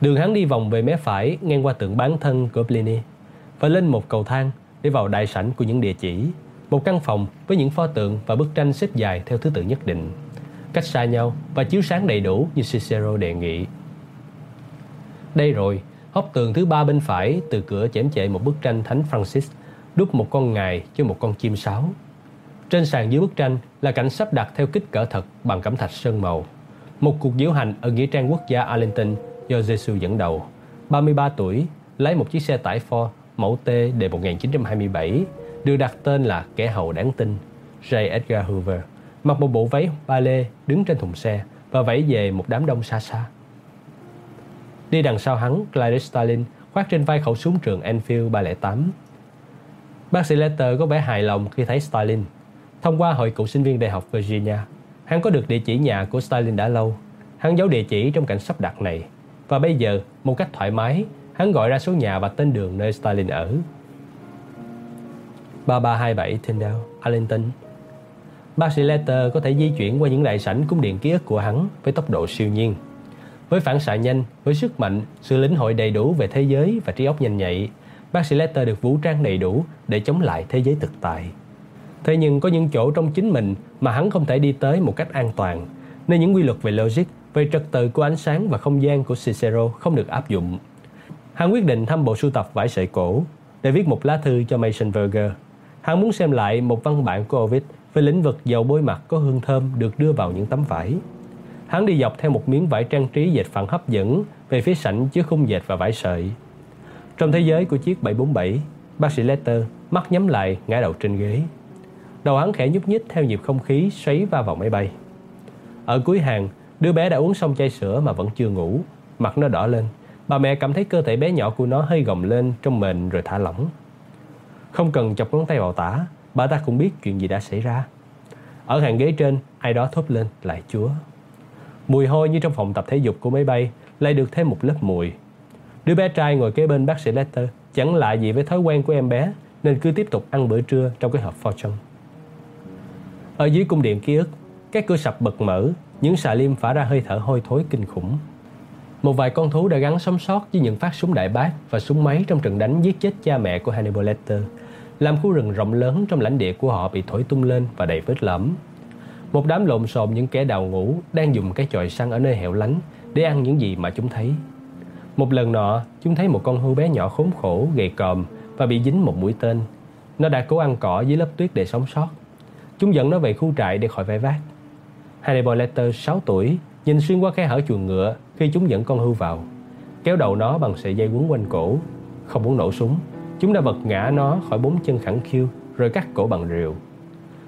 Đường hắn đi vòng về mé phải ngang qua tượng bán thân của Pliny và lên một cầu thang để vào đại sảnh của những địa chỉ, một căn phòng với những pho tượng và bức tranh xếp dài theo thứ tự nhất định, cách xa nhau và chiếu sáng đầy đủ như Cicero đề nghị. Đây rồi, hốc tường thứ ba bên phải từ cửa chém chệ một bức tranh Thánh Francis đúc một con ngài cho một con chim sáo. Trên sàn dưới bức tranh là cảnh sắp đặt theo kích cỡ thật bằng cẩm thạch sơn màu. Một cuộc diễu hành ở nghĩa trang quốc gia Arlington do Jesus dẫn đầu. 33 tuổi, lái một chiếc xe tải Ford mẫu T đề 1927 được đặt tên là kẻ hầu đáng tin J. Edgar Hoover mặc một bộ váy ba lê đứng trên thùng xe và vẫy về một đám đông xa xa. Đi đằng sau hắn, Clarice Starling khoác trên vai khẩu súng trường Enfield 308. Bác sĩ Letter có vẻ hài lòng khi thấy Starling. Thông qua hội cựu sinh viên Đại học Virginia, hắn có được địa chỉ nhà của Starling đã lâu. Hắn giấu địa chỉ trong cảnh sắp đặt này. Và bây giờ, một cách thoải mái, hắn gọi ra số nhà và tên đường nơi Starling ở. 3327 Tyndale, Arlington. Bác sĩ Letter có thể di chuyển qua những đại sảnh cung điện ký ức của hắn với tốc độ siêu nhiên. Với phản xạ nhanh, với sức mạnh, sự lĩnh hội đầy đủ về thế giới và trí óc nhanh nhạy, bác sĩ Letter được vũ trang đầy đủ để chống lại thế giới thực tại. Thế nhưng có những chỗ trong chính mình mà hắn không thể đi tới một cách an toàn, nên những quy luật về logic, về trật tự của ánh sáng và không gian của Cicero không được áp dụng. Hắn quyết định thăm bộ sưu tập vải sợi cổ để viết một lá thư cho Mason Verger. Hắn muốn xem lại một văn bản của Ovid về lĩnh vực dầu bôi mặt có hương thơm được đưa vào những tấm vải. Hắn đi dọc theo một miếng vải trang trí dệt phẳng hấp dẫn về phía sảnh chứa khung dệt và vải sợi. Trong thế giới của chiếc 747, bác sĩ Letter mắt nhắm lại ngã đầu trên ghế. Đầu hắn khẽ nhúc nhích theo nhịp không khí xoáy va vào máy bay. Ở cuối hàng, đứa bé đã uống xong chai sữa mà vẫn chưa ngủ. Mặt nó đỏ lên. Bà mẹ cảm thấy cơ thể bé nhỏ của nó hơi gồng lên trong mền rồi thả lỏng. Không cần chọc ngón tay vào tả, bà ta cũng biết chuyện gì đã xảy ra. Ở hàng ghế trên, ai đó thốt lên, lại chúa. Mùi hôi như trong phòng tập thể dục của máy bay lại được thêm một lớp mùi. Đứa bé trai ngồi kế bên bác sĩ Letter chẳng lạ gì với thói quen của em bé nên cứ tiếp tục ăn bữa trưa trong cái hộp Fortune. Ở dưới cung điện ký ức, các cửa sập bật mở, những xà lim phả ra hơi thở hôi thối kinh khủng. Một vài con thú đã gắn sống sót với những phát súng đại bác và súng máy trong trận đánh giết chết cha mẹ của Hannibal Lecter, làm khu rừng rộng lớn trong lãnh địa của họ bị thổi tung lên và đầy vết lõm. Một đám lộn xộn những kẻ đào ngũ đang dùng cái chòi săn ở nơi hẻo lánh để ăn những gì mà chúng thấy. Một lần nọ, chúng thấy một con hươu bé nhỏ khốn khổ, gầy còm và bị dính một mũi tên. Nó đã cố ăn cỏ dưới lớp tuyết để sống sót. Chúng dẫn nó về khu trại để khỏi vai vác. Hannibal Lecter 6 tuổi nhìn xuyên qua khe hở chuồng ngựa khi chúng dẫn con hươu vào. Kéo đầu nó bằng sợi dây quấn quanh cổ. Không muốn nổ súng, chúng đã bật ngã nó khỏi bốn chân khẳng khiu rồi cắt cổ bằng rìu.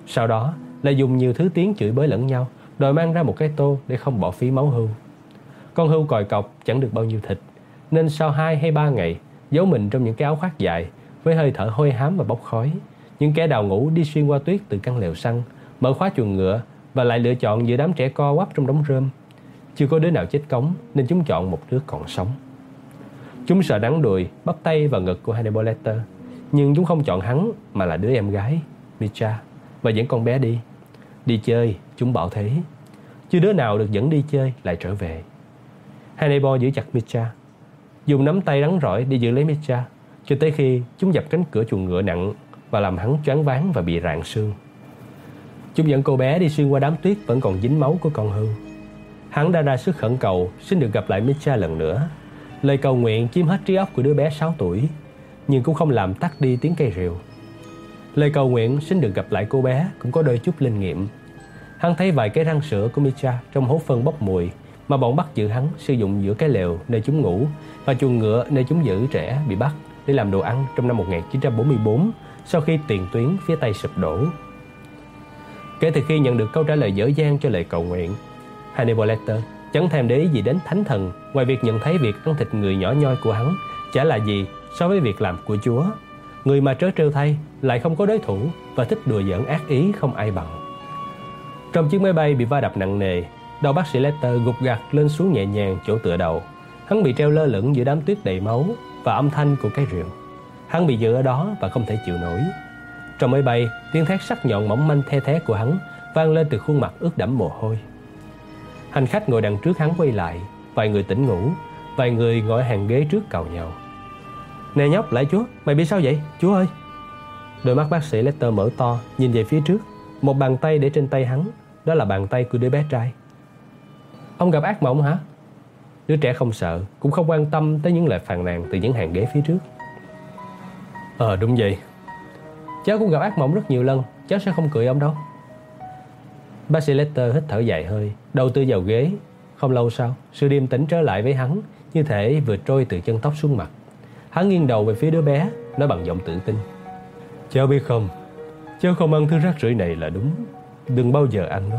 Sau đó là dùng nhiều thứ tiếng chửi bới lẫn nhau đòi mang ra một cái tô để không bỏ phí máu hưu Con hưu còi cọc chẳng được bao nhiêu thịt nên sau 2 hay 3 ngày giấu mình trong những cái áo khoác dài với hơi thở hôi hám và bốc khói. Những kẻ đào ngũ đi xuyên qua tuyết từ căn lều săn mở khóa chuồng ngựa và lại lựa chọn giữa đám trẻ co quắp trong đống rơm. Chưa có đứa nào chết cống nên chúng chọn một đứa còn sống. Chúng sợ đắng đùi, bắp tay và ngực của Hannibal Lecter. Nhưng chúng không chọn hắn mà là đứa em gái, Mitra, và dẫn con bé đi. Đi chơi, chúng bảo thế. Chưa đứa nào được dẫn đi chơi lại trở về. Hannibal giữ chặt Mitra, dùng nắm tay rắn rỏi để giữ lấy Mitra, cho tới khi chúng dập cánh cửa chuồng ngựa nặng và làm hắn choáng váng và bị rạn xương. Chúng dẫn cô bé đi xuyên qua đám tuyết vẫn còn dính máu của con hươu. Hắn đã ra sức khẩn cầu xin được gặp lại Mitra lần nữa. Lời cầu nguyện chiếm hết trí óc của đứa bé 6 tuổi, nhưng cũng không làm tắt đi tiếng cây rìu. Lời cầu nguyện xin được gặp lại cô bé cũng có đôi chút linh nghiệm. Hắn thấy vài cái răng sữa của Micha trong hố phân bốc mùi mà bọn bắt giữ hắn sử dụng giữa cái lều nơi chúng ngủ và chuồng ngựa nơi chúng giữ trẻ bị bắt để làm đồ ăn trong năm 1944 sau khi tiền tuyến phía Tây sụp đổ. Kể từ khi nhận được câu trả lời dở dang cho lời cầu nguyện, Hannibal Lecter chẳng thèm để ý gì đến thánh thần ngoài việc nhận thấy việc ăn thịt người nhỏ nhoi của hắn chả là gì so với việc làm của Chúa. Người mà trớ trêu thay lại không có đối thủ và thích đùa giỡn ác ý không ai bằng. Trong chiếc máy bay bị va đập nặng nề, đầu bác sĩ Letter gục gặt lên xuống nhẹ nhàng chỗ tựa đầu. Hắn bị treo lơ lửng giữa đám tuyết đầy máu và âm thanh của cái rượu. Hắn bị giữ ở đó và không thể chịu nổi. Trong máy bay, tiếng thét sắc nhọn mỏng manh the thé của hắn vang lên từ khuôn mặt ướt đẫm mồ hôi. Hành khách ngồi đằng trước hắn quay lại, vài người tỉnh ngủ, vài người ngồi hàng ghế trước cầu nhau. Nè nhóc, lại chúa, mày bị sao vậy? Chúa ơi! Đôi mắt bác sĩ Lester mở to, nhìn về phía trước. Một bàn tay để trên tay hắn, đó là bàn tay của đứa bé trai. Ông gặp ác mộng hả? Đứa trẻ không sợ, cũng không quan tâm tới những lời phàn nàn từ những hàng ghế phía trước. Ờ đúng vậy, Cháu cũng gặp ác mộng rất nhiều lần Cháu sẽ không cười ông đâu Bác sĩ Lester hít thở dài hơi Đầu tư vào ghế Không lâu sau Sự điềm tĩnh trở lại với hắn Như thể vừa trôi từ chân tóc xuống mặt Hắn nghiêng đầu về phía đứa bé Nói bằng giọng tự tin Cháu biết không Cháu không ăn thứ rác rưởi này là đúng Đừng bao giờ ăn nó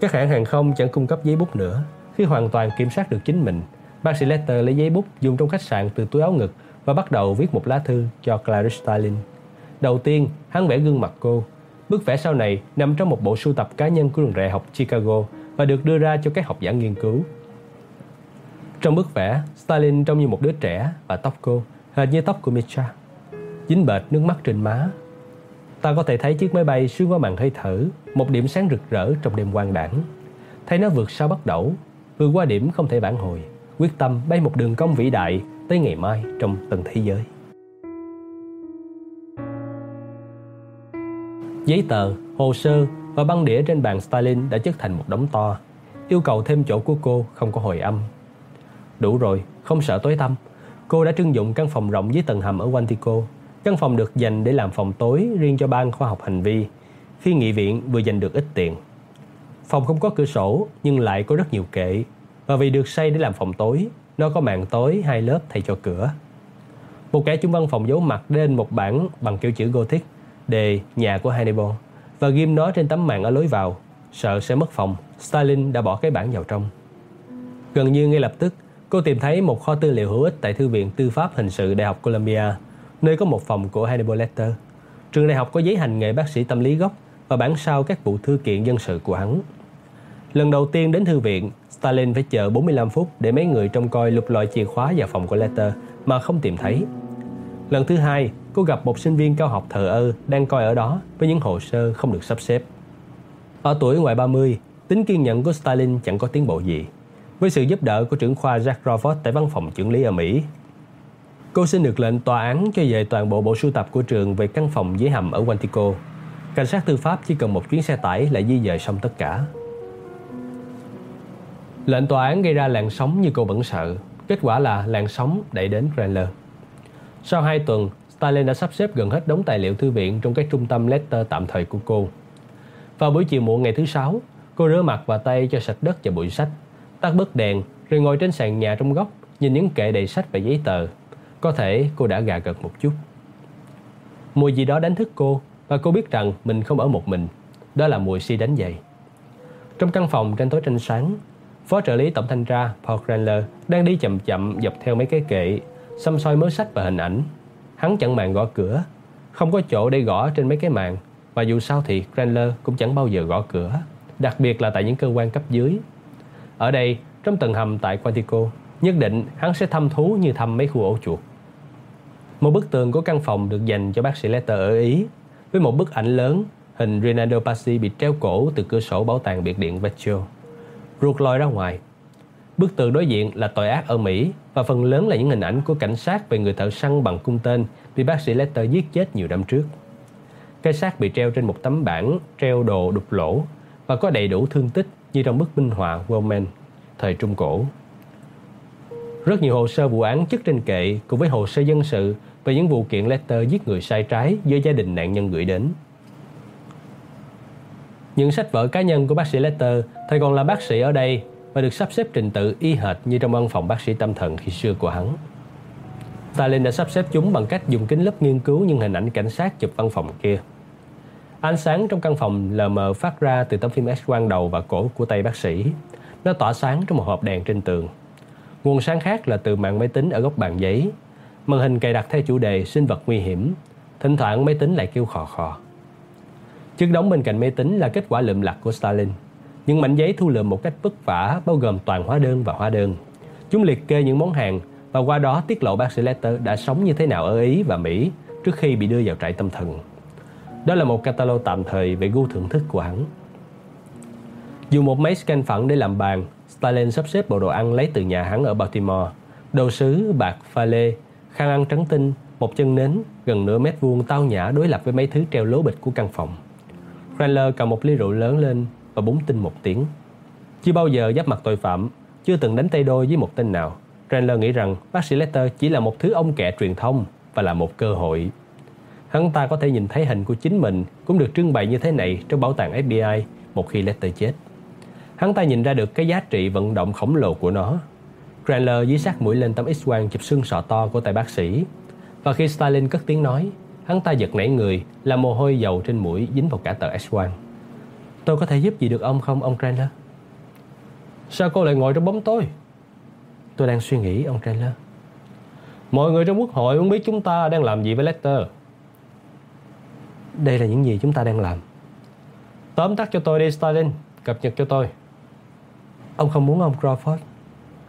Các hãng hàng không chẳng cung cấp giấy bút nữa Khi hoàn toàn kiểm soát được chính mình Bác sĩ Lester lấy giấy bút dùng trong khách sạn từ túi áo ngực và bắt đầu viết một lá thư cho Clarice Starling. Đầu tiên, hắn vẽ gương mặt cô. Bức vẽ sau này nằm trong một bộ sưu tập cá nhân của trường đại học Chicago và được đưa ra cho các học giả nghiên cứu. Trong bức vẽ, Stalin trông như một đứa trẻ và tóc cô, hệt như tóc của Misha. Dính bệt nước mắt trên má. Ta có thể thấy chiếc máy bay xuyên qua màn hơi thở, một điểm sáng rực rỡ trong đêm quang đảng. Thấy nó vượt sao bắt đầu, vượt qua điểm không thể vãn hồi, quyết tâm bay một đường cong vĩ đại tới ngày mai trong tầng thế giới. Giấy tờ, hồ sơ và băng đĩa trên bàn Stalin đã chất thành một đống to. Yêu cầu thêm chỗ của cô không có hồi âm. Đủ rồi, không sợ tối tăm. Cô đã trưng dụng căn phòng rộng dưới tầng hầm ở Quantico. Căn phòng được dành để làm phòng tối riêng cho ban khoa học hành vi. Khi nghị viện vừa giành được ít tiền. Phòng không có cửa sổ nhưng lại có rất nhiều kệ. Và vì được xây để làm phòng tối, nó có màn tối hai lớp thay cho cửa. Một kẻ trung văn phòng giấu mặt lên một bảng bằng kiểu chữ Gothic đề nhà của Hannibal và ghim nó trên tấm màn ở lối vào. Sợ sẽ mất phòng, Stalin đã bỏ cái bảng vào trong. Gần như ngay lập tức, cô tìm thấy một kho tư liệu hữu ích tại Thư viện Tư pháp Hình sự Đại học Columbia, nơi có một phòng của Hannibal Lecter. Trường đại học có giấy hành nghề bác sĩ tâm lý gốc và bản sao các vụ thư kiện dân sự của hắn. Lần đầu tiên đến thư viện, Stalin phải chờ 45 phút để mấy người trông coi lục lọi chìa khóa vào phòng của Letter mà không tìm thấy. Lần thứ hai, cô gặp một sinh viên cao học thờ ơ đang coi ở đó với những hồ sơ không được sắp xếp. Ở tuổi ngoài 30, tính kiên nhẫn của Stalin chẳng có tiến bộ gì. Với sự giúp đỡ của trưởng khoa Jack Crawford tại văn phòng trưởng lý ở Mỹ, cô xin được lệnh tòa án cho về toàn bộ bộ sưu tập của trường về căn phòng dưới hầm ở Quantico. Cảnh sát tư pháp chỉ cần một chuyến xe tải là di dời xong tất cả. Lệnh tòa án gây ra làn sóng như cô vẫn sợ. Kết quả là làn sóng đẩy đến Cranler. Sau 2 tuần, Stalin đã sắp xếp gần hết đống tài liệu thư viện trong cái trung tâm letter tạm thời của cô. Vào buổi chiều muộn ngày thứ sáu, cô rửa mặt và tay cho sạch đất và bụi sách, tắt bớt đèn, rồi ngồi trên sàn nhà trong góc, nhìn những kệ đầy sách và giấy tờ. Có thể cô đã gà gật một chút. Mùi gì đó đánh thức cô và cô biết rằng mình không ở một mình. Đó là mùi si đánh dậy. Trong căn phòng tranh tối tranh sáng, Phó trợ lý tổng thanh tra Paul Cranler đang đi chậm chậm dọc theo mấy cái kệ, xăm soi mớ sách và hình ảnh. Hắn chẳng màng gõ cửa, không có chỗ để gõ trên mấy cái màn và dù sao thì Cranler cũng chẳng bao giờ gõ cửa, đặc biệt là tại những cơ quan cấp dưới. Ở đây, trong tầng hầm tại Quantico, nhất định hắn sẽ thăm thú như thăm mấy khu ổ chuột. Một bức tường của căn phòng được dành cho bác sĩ Letter ở Ý, với một bức ảnh lớn hình Rinaldo Pazzi bị treo cổ từ cửa sổ bảo tàng biệt điện Vecchio ruột lòi ra ngoài. Bức tường đối diện là tội ác ở Mỹ và phần lớn là những hình ảnh của cảnh sát về người thợ săn bằng cung tên bị bác sĩ Letter giết chết nhiều năm trước. Cái xác bị treo trên một tấm bảng treo đồ đục lỗ và có đầy đủ thương tích như trong bức minh họa Wellman thời Trung Cổ. Rất nhiều hồ sơ vụ án chất trên kệ cùng với hồ sơ dân sự về những vụ kiện Letter giết người sai trái do gia đình nạn nhân gửi đến. Những sách vở cá nhân của bác sĩ Letter thầy còn là bác sĩ ở đây và được sắp xếp trình tự y hệt như trong văn phòng bác sĩ tâm thần khi xưa của hắn. Stalin đã sắp xếp chúng bằng cách dùng kính lúp nghiên cứu những hình ảnh cảnh sát chụp văn phòng kia. Ánh sáng trong căn phòng lờ mờ phát ra từ tấm phim X-quang đầu và cổ của tay bác sĩ. Nó tỏa sáng trong một hộp đèn trên tường. Nguồn sáng khác là từ mạng máy tính ở góc bàn giấy. Màn hình cài đặt theo chủ đề sinh vật nguy hiểm. Thỉnh thoảng máy tính lại kêu khò khò. chiếc đóng bên cạnh máy tính là kết quả lượm lặt của Stalin. Những mảnh giấy thu lượm một cách vất vả bao gồm toàn hóa đơn và hóa đơn. Chúng liệt kê những món hàng và qua đó tiết lộ bác sĩ Letter đã sống như thế nào ở Ý và Mỹ trước khi bị đưa vào trại tâm thần. Đó là một catalog tạm thời về gu thưởng thức của hắn. Dùng một máy scan phẳng để làm bàn, Stalin sắp xếp bộ đồ ăn lấy từ nhà hắn ở Baltimore. Đồ sứ, bạc, pha lê, khăn ăn trắng tinh, một chân nến, gần nửa mét vuông tao nhã đối lập với mấy thứ treo lố bịch của căn phòng. Cranler cầm một ly rượu lớn lên và búng tinh một tiếng. Chưa bao giờ giáp mặt tội phạm, chưa từng đánh tay đôi với một tên nào. Cranler nghĩ rằng bác sĩ Letter chỉ là một thứ ông kẻ truyền thông và là một cơ hội. Hắn ta có thể nhìn thấy hình của chính mình cũng được trưng bày như thế này trong bảo tàng FBI một khi Letter chết. Hắn ta nhìn ra được cái giá trị vận động khổng lồ của nó. Cranler dí sát mũi lên tấm x-quang chụp xương sọ to của tay bác sĩ. Và khi Stalin cất tiếng nói, Hắn ta giật nảy người, làm mồ hôi dầu trên mũi dính vào cả tờ X-quang. Tôi có thể giúp gì được ông không, ông Cranler? Sao cô lại ngồi trong bóng tối? Tôi đang suy nghĩ, ông Cranler. Mọi người trong quốc hội muốn biết chúng ta đang làm gì với Lester. Đây là những gì chúng ta đang làm. Tóm tắt cho tôi đi, Stalin. Cập nhật cho tôi. Ông không muốn ông Crawford.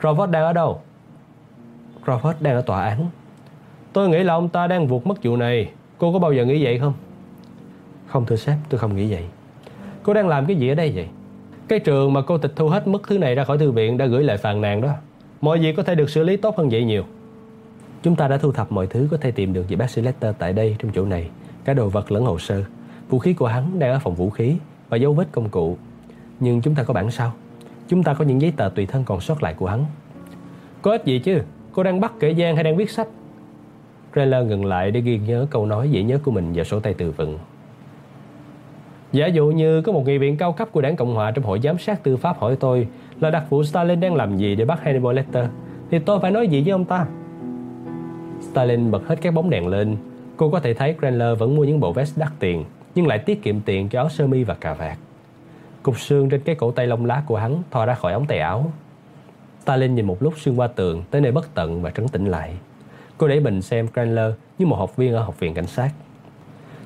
Crawford đang ở đâu? Crawford đang ở tòa án. Tôi nghĩ là ông ta đang vụt mất vụ này Cô có bao giờ nghĩ vậy không? Không thưa sếp, tôi không nghĩ vậy. Cô đang làm cái gì ở đây vậy? Cái trường mà cô tịch thu hết mức thứ này ra khỏi thư viện đã gửi lại phàn nàn đó. Mọi việc có thể được xử lý tốt hơn vậy nhiều. Chúng ta đã thu thập mọi thứ có thể tìm được về bác sĩ Lester tại đây trong chỗ này. Cả đồ vật lẫn hồ sơ. Vũ khí của hắn đang ở phòng vũ khí và dấu vết công cụ. Nhưng chúng ta có bản sao? Chúng ta có những giấy tờ tùy thân còn sót lại của hắn. Có ích gì chứ? Cô đang bắt kẻ gian hay đang viết sách? Trailer ngừng lại để ghi nhớ câu nói dễ nhớ của mình vào sổ tay từ vựng. Giả dụ như có một nghị viện cao cấp của đảng Cộng Hòa trong hội giám sát tư pháp hỏi tôi là đặc vụ Stalin đang làm gì để bắt Hannibal Lecter, thì tôi phải nói gì với ông ta? Stalin bật hết các bóng đèn lên. Cô có thể thấy Cranler vẫn mua những bộ vest đắt tiền, nhưng lại tiết kiệm tiền cho áo sơ mi và cà vạt. Cục xương trên cái cổ tay lông lá của hắn thò ra khỏi ống tay áo. ta lên nhìn một lúc xuyên qua tường tới nơi bất tận và trấn tĩnh lại. Cô để mình xem Cranler như một học viên ở học viện cảnh sát.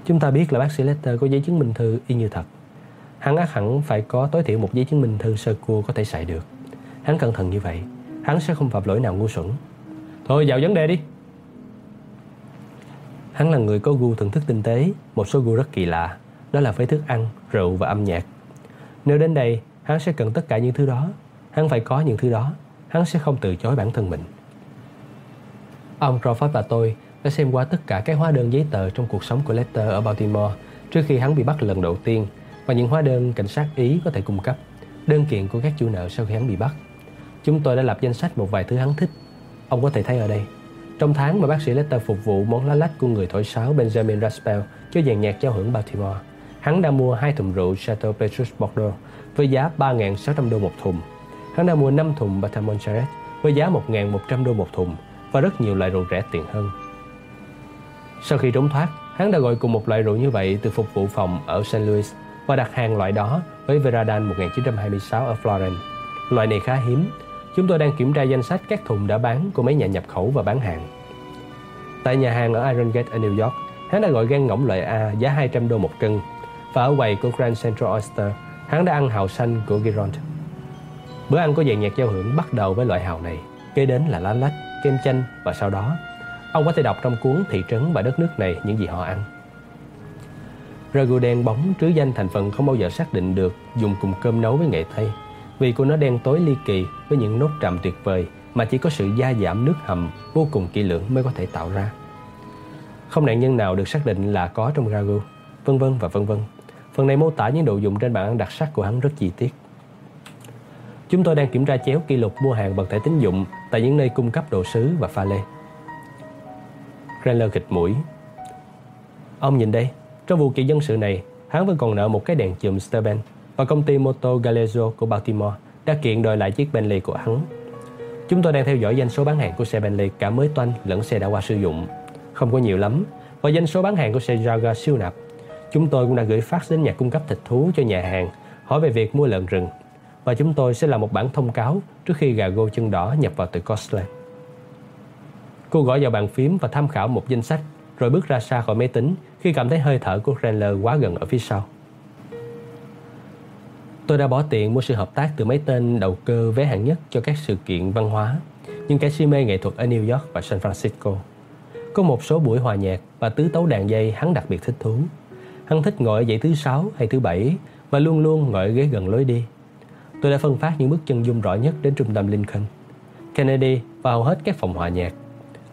Chúng ta biết là bác sĩ Letter có giấy chứng minh thư y như thật. Hắn ác hẳn phải có tối thiểu một giấy chứng minh thư sơ cua có thể xài được. Hắn cẩn thận như vậy, hắn sẽ không phạm lỗi nào ngu xuẩn. Thôi vào vấn đề đi. Hắn là người có gu thưởng thức tinh tế, một số gu rất kỳ lạ, đó là với thức ăn, rượu và âm nhạc. Nếu đến đây, hắn sẽ cần tất cả những thứ đó. Hắn phải có những thứ đó. Hắn sẽ không từ chối bản thân mình. Ông Crawford và tôi đã xem qua tất cả các hóa đơn giấy tờ trong cuộc sống của Lester ở Baltimore trước khi hắn bị bắt lần đầu tiên và những hóa đơn cảnh sát Ý có thể cung cấp, đơn kiện của các chủ nợ sau khi hắn bị bắt. Chúng tôi đã lập danh sách một vài thứ hắn thích, Ông có thể thấy ở đây Trong tháng mà bác sĩ Lester phục vụ món lá lách của người thổi sáo Benjamin Raspel cho dàn nhạc giao hưởng Baltimore Hắn đã mua hai thùng rượu Chateau Petrus Bordeaux với giá 3.600 đô một thùng. Hắn đã mua 5 thùng Batamon Montserrat với giá 1.100 đô một thùng và rất nhiều loại rượu rẻ tiền hơn. Sau khi trốn thoát, hắn đã gọi cùng một loại rượu như vậy từ phục vụ phòng ở St. Louis và đặt hàng loại đó với Veradan 1926 ở Florence. Loại này khá hiếm. Chúng tôi đang kiểm tra danh sách các thùng đã bán của mấy nhà nhập khẩu và bán hàng. Tại nhà hàng ở Iron Gate ở New York, hắn đã gọi gan ngỗng loại A giá 200 đô một cân và ở quầy của Grand Central Oyster, hắn đã ăn hào xanh của Gironde. Bữa ăn có dàn nhạc giao hưởng bắt đầu với loại hào này, kế đến là lá lách, kem chanh và sau đó ông có thể đọc trong cuốn Thị trấn và đất nước này những gì họ ăn. Ragu đen bóng trứ danh thành phần không bao giờ xác định được dùng cùng cơm nấu với nghệ tây vì của nó đen tối ly kỳ với những nốt trầm tuyệt vời mà chỉ có sự gia giảm nước hầm vô cùng kỹ lưỡng mới có thể tạo ra. Không nạn nhân nào được xác định là có trong ragu, vân vân và vân vân. Phần này mô tả những đồ dùng trên bàn ăn đặc sắc của hắn rất chi tiết. Chúng tôi đang kiểm tra chéo kỷ lục mua hàng bằng thẻ tín dụng tại những nơi cung cấp đồ sứ và pha lê. Cranler khịt mũi. Ông nhìn đây, trong vụ kiện dân sự này, hắn vẫn còn nợ một cái đèn chùm Sterben và công ty Moto Galezo của Baltimore đã kiện đòi lại chiếc Bentley của hắn. Chúng tôi đang theo dõi doanh số bán hàng của xe Bentley cả mới toanh lẫn xe đã qua sử dụng. Không có nhiều lắm, và doanh số bán hàng của xe Jaguar siêu nạp Chúng tôi cũng đã gửi fax đến nhà cung cấp thịt thú cho nhà hàng hỏi về việc mua lợn rừng và chúng tôi sẽ làm một bản thông cáo trước khi gà gô chân đỏ nhập vào từ Costland. Cô gõ vào bàn phím và tham khảo một danh sách rồi bước ra xa khỏi máy tính khi cảm thấy hơi thở của Renler quá gần ở phía sau. Tôi đã bỏ tiền mua sự hợp tác từ mấy tên đầu cơ vé hạng nhất cho các sự kiện văn hóa, nhưng kẻ si mê nghệ thuật ở New York và San Francisco. Có một số buổi hòa nhạc và tứ tấu đàn dây hắn đặc biệt thích thú. Hắn thích ngồi ở dãy thứ sáu hay thứ bảy và luôn luôn ngồi ở ghế gần lối đi. Tôi đã phân phát những bước chân dung rõ nhất đến trung tâm Lincoln, Kennedy và hầu hết các phòng hòa nhạc.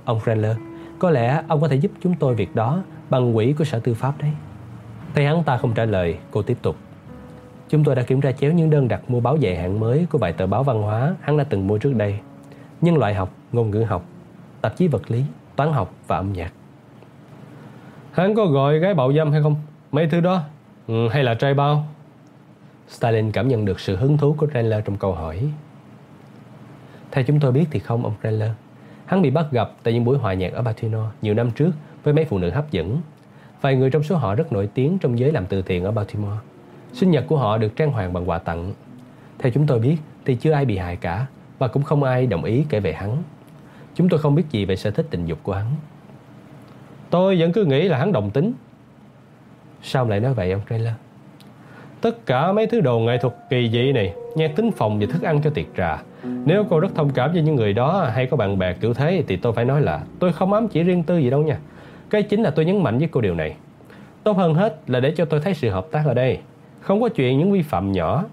Ông Cranler, có lẽ ông có thể giúp chúng tôi việc đó bằng quỹ của Sở Tư pháp đấy. Thấy hắn ta không trả lời, cô tiếp tục. Chúng tôi đã kiểm tra chéo những đơn đặt mua báo dạy hạng mới của vài tờ báo văn hóa hắn đã từng mua trước đây. Nhân loại học, ngôn ngữ học, tạp chí vật lý, toán học và âm nhạc. Hắn có gọi gái bạo dâm hay không? Mấy thứ đó ừ, Hay là trai bao Stalin cảm nhận được sự hứng thú của Renler trong câu hỏi Theo chúng tôi biết thì không ông Renler Hắn bị bắt gặp tại những buổi hòa nhạc ở Baltimore nhiều năm trước với mấy phụ nữ hấp dẫn. Vài người trong số họ rất nổi tiếng trong giới làm từ thiện ở Baltimore. Sinh nhật của họ được trang hoàng bằng quà tặng. Theo chúng tôi biết thì chưa ai bị hại cả và cũng không ai đồng ý kể về hắn. Chúng tôi không biết gì về sở thích tình dục của hắn. Tôi vẫn cứ nghĩ là hắn đồng tính Sao lại nói vậy ông Trailer? Tất cả mấy thứ đồ nghệ thuật kỳ dị này Nhạc tính phòng và thức ăn cho tiệc trà. Nếu cô rất thông cảm với những người đó Hay có bạn bè kiểu thế Thì tôi phải nói là tôi không ám chỉ riêng tư gì đâu nha. Cái chính là tôi nhấn mạnh với cô điều này. Tốt hơn hết là để cho tôi thấy sự hợp tác ở đây. Không có chuyện những vi phạm nhỏ.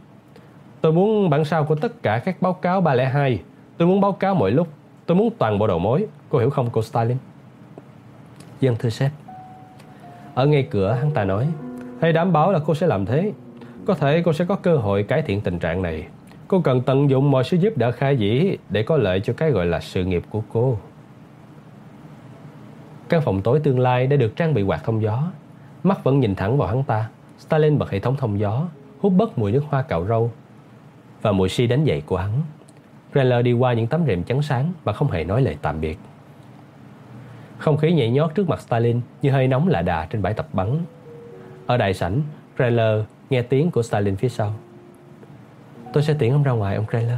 Tôi muốn bản sao của tất cả các báo cáo 302 Tôi muốn báo cáo mọi lúc. Tôi muốn toàn bộ đầu mối. Cô hiểu không cô Stalin? Dân thưa sếp ở ngay cửa, hắn ta nói, Hãy đảm bảo là cô sẽ làm thế. Có thể cô sẽ có cơ hội cải thiện tình trạng này. Cô cần tận dụng mọi sự giúp đỡ khai dĩ Để có lợi cho cái gọi là sự nghiệp của cô. Căn phòng tối tương lai đã được trang bị quạt thông gió. Mắt vẫn nhìn thẳng vào hắn ta. Stalin bật hệ thống thông gió, Hút bớt mùi nước hoa cạo râu. Và mùi si đánh dậy của hắn. Reller đi qua những tấm rèm trắng sáng Và không hề nói lời tạm biệt không khí nhảy nhót trước mặt Stalin như hơi nóng lạ đà trên bãi tập bắn. Ở đại sảnh, Kreller nghe tiếng của Stalin phía sau. Tôi sẽ tiễn ông ra ngoài, ông Kreller.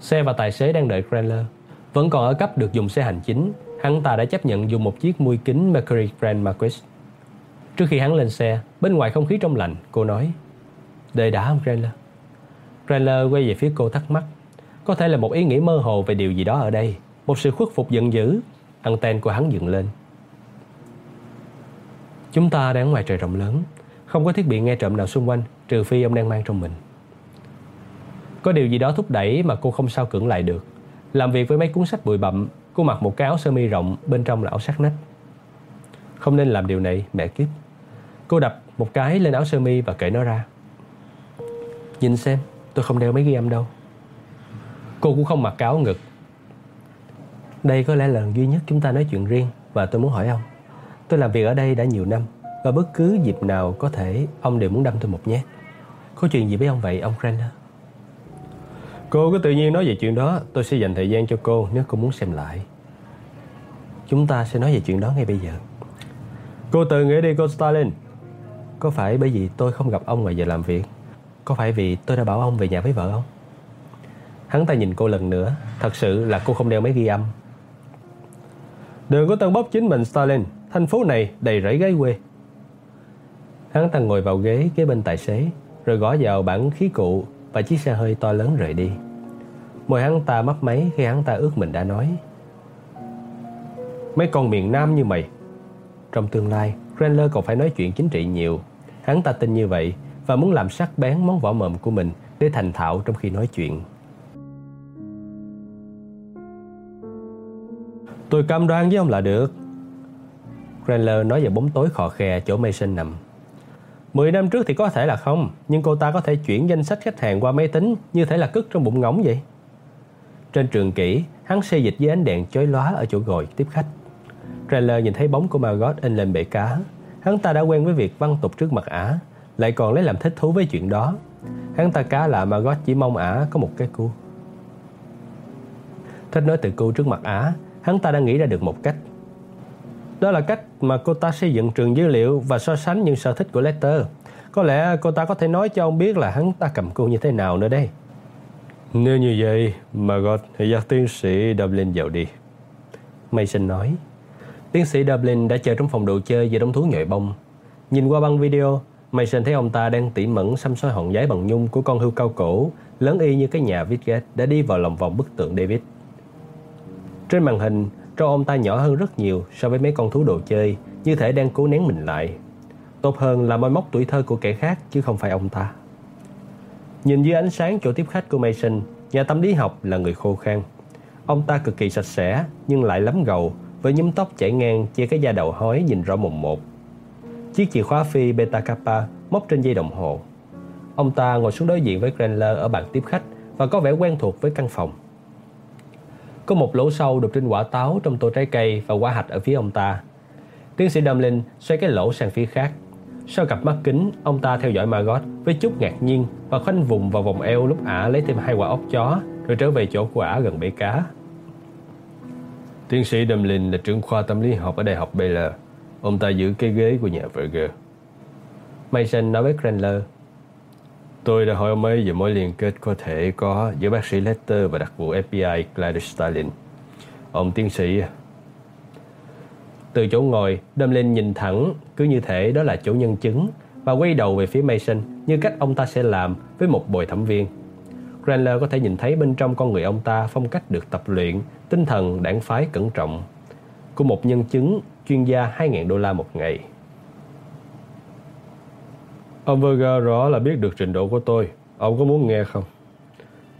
Xe và tài xế đang đợi Kreller. Vẫn còn ở cấp được dùng xe hành chính, hắn ta đã chấp nhận dùng một chiếc mui kính Mercury Grand Marquis. Trước khi hắn lên xe, bên ngoài không khí trong lành, cô nói đề đã ông Kreller. Kreller quay về phía cô thắc mắc. Có thể là một ý nghĩ mơ hồ về điều gì đó ở đây. Một sự khuất phục giận dữ Anten của hắn dựng lên. Chúng ta đang ngoài trời rộng lớn, Không có thiết bị nghe trộm nào xung quanh, Trừ phi ông đang mang trong mình. Có điều gì đó thúc đẩy mà cô không sao cưỡng lại được. Làm việc với mấy cuốn sách bụi bặm, Cô mặc một cái áo sơ mi rộng, Bên trong là áo sát nách. Không nên làm điều này, mẹ kiếp. Cô đập một cái lên áo sơ mi và cởi nó ra. Nhìn xem, tôi không đeo mấy ghi âm đâu. Cô cũng không mặc áo ngực. Đây có lẽ lần duy nhất chúng ta nói chuyện riêng và tôi muốn hỏi ông. Tôi làm việc ở đây đã nhiều năm và bất cứ dịp nào có thể ông đều muốn đâm tôi một nhát. Có chuyện gì với ông vậy ông Cranler? Cô cứ tự nhiên nói về chuyện đó Tôi sẽ dành thời gian cho cô nếu cô muốn xem lại. Chúng ta sẽ nói về chuyện đó ngay bây giờ. Cô tự nghĩ đi cô Stalin. Có phải bởi vì tôi không gặp ông ngoài giờ làm việc? Có phải vì tôi đã bảo ông về nhà với vợ không Hắn ta nhìn cô lần nữa. Thật sự là cô không đeo máy ghi âm Đừng có tân bốc chính mình, Stalin. Thành phố này đầy rẫy gái quê. Hắn ta ngồi vào ghế kế bên tài xế, Rồi gõ vào bảng khí cụ Và chiếc xe hơi to lớn rời đi. Môi hắn ta mấp máy khi hắn ta ước mình đã nói, Mấy con miền Nam như mày. Trong tương lai Cranler còn phải nói chuyện chính trị nhiều. Hắn ta tin như vậy Và muốn làm sắc bén món vỏ mồm của mình Để thành thạo trong khi nói chuyện. Tôi cam đoan với ông là được. Cranler nói về bóng tối khò khe chỗ Mason nằm. Mười năm trước thì có thể là không, Nhưng cô ta có thể chuyển danh sách khách hàng qua máy tính Như thể là cất trong bụng ngỗng vậy. Trên trường kỷ Hắn xê dịch với ánh đèn chói lóa ở chỗ ngồi tiếp khách. Trailer nhìn thấy bóng của Margot in lên bể cá. Hắn ta đã quen với việc văn tục trước mặt ả, Lại còn lấy làm thích thú với chuyện đó. Hắn ta cá là Margot chỉ mong ả có một cái cua. Thích nói từ cô trước mặt ả Hắn ta đã nghĩ ra được một cách đó là cách mà cô ta xây dựng trường dữ liệu và so sánh những sở thích của Lester. Có lẽ cô ta có thể nói cho ông biết là hắn ta cầm cô như thế nào nữa đây. Nếu như vậy, Margot hãy dắt tiến sĩ Dublin vào đi. Mason nói. Tiến sĩ Dublin đã chờ trong phòng đồ chơi về đông thú nhồi bông. Nhìn qua băng video, Mason thấy ông ta đang tỉ mẩn xăm soi hòn giấy bằng nhung của con hươu cao cổ, lớn y như cái nhà Wittgate đã đi vào lòng vòng bức tượng David. Trên màn hình, Trâu ông ta nhỏ hơn rất nhiều so với mấy con thú đồ chơi, như thể đang cố nén mình lại. Tốt hơn là moi móc tuổi thơ của kẻ khác chứ không phải ông ta. Nhìn dưới ánh sáng chỗ tiếp khách của Mason, nhà tâm lý học là người khô khan. Ông ta cực kỳ sạch sẽ nhưng lại lắm gầu, với nhúm tóc chảy ngang che cái da đầu hói nhìn rõ mồm một. Chiếc chìa khóa phi Beta Kappa móc trên dây đồng hồ. Ông ta ngồi xuống đối diện với Grenler ở bàn tiếp khách và có vẻ quen thuộc với căn phòng. Có một lỗ sâu được trên quả táo trong tô trái cây và quả hạch ở phía ông ta. Tiến sĩ Dumlin xoay cái lỗ sang phía khác. Sau cặp mắt kính, ông ta theo dõi Margot với chút ngạc nhiên và khoanh vùng vào vòng eo lúc ả lấy thêm hai quả ốc chó rồi trở về chỗ của ả gần bể cá. Tiến sĩ Dumlin là trưởng khoa tâm lý học ở Đại học Baylor. Ông ta giữ cái ghế của nhà Berger. Mason nói với Cranler Tôi đã hỏi ông ấy về mối liên kết có thể có giữa bác sĩ Lester và đặc vụ FBI Gladys Stalin. Ông tiến sĩ từ chỗ ngồi, đâm lên nhìn thẳng, cứ như thể đó là chỗ nhân chứng, và quay đầu về phía Mason như cách ông ta sẽ làm với một bồi thẩm viên. Cranler có thể nhìn thấy bên trong con người ông ta phong cách được tập luyện, tinh thần đảng phái cẩn trọng, của một nhân chứng chuyên gia 2.000 đô la một ngày. Ông Verga rõ là biết được trình độ của tôi. Ông có muốn nghe không?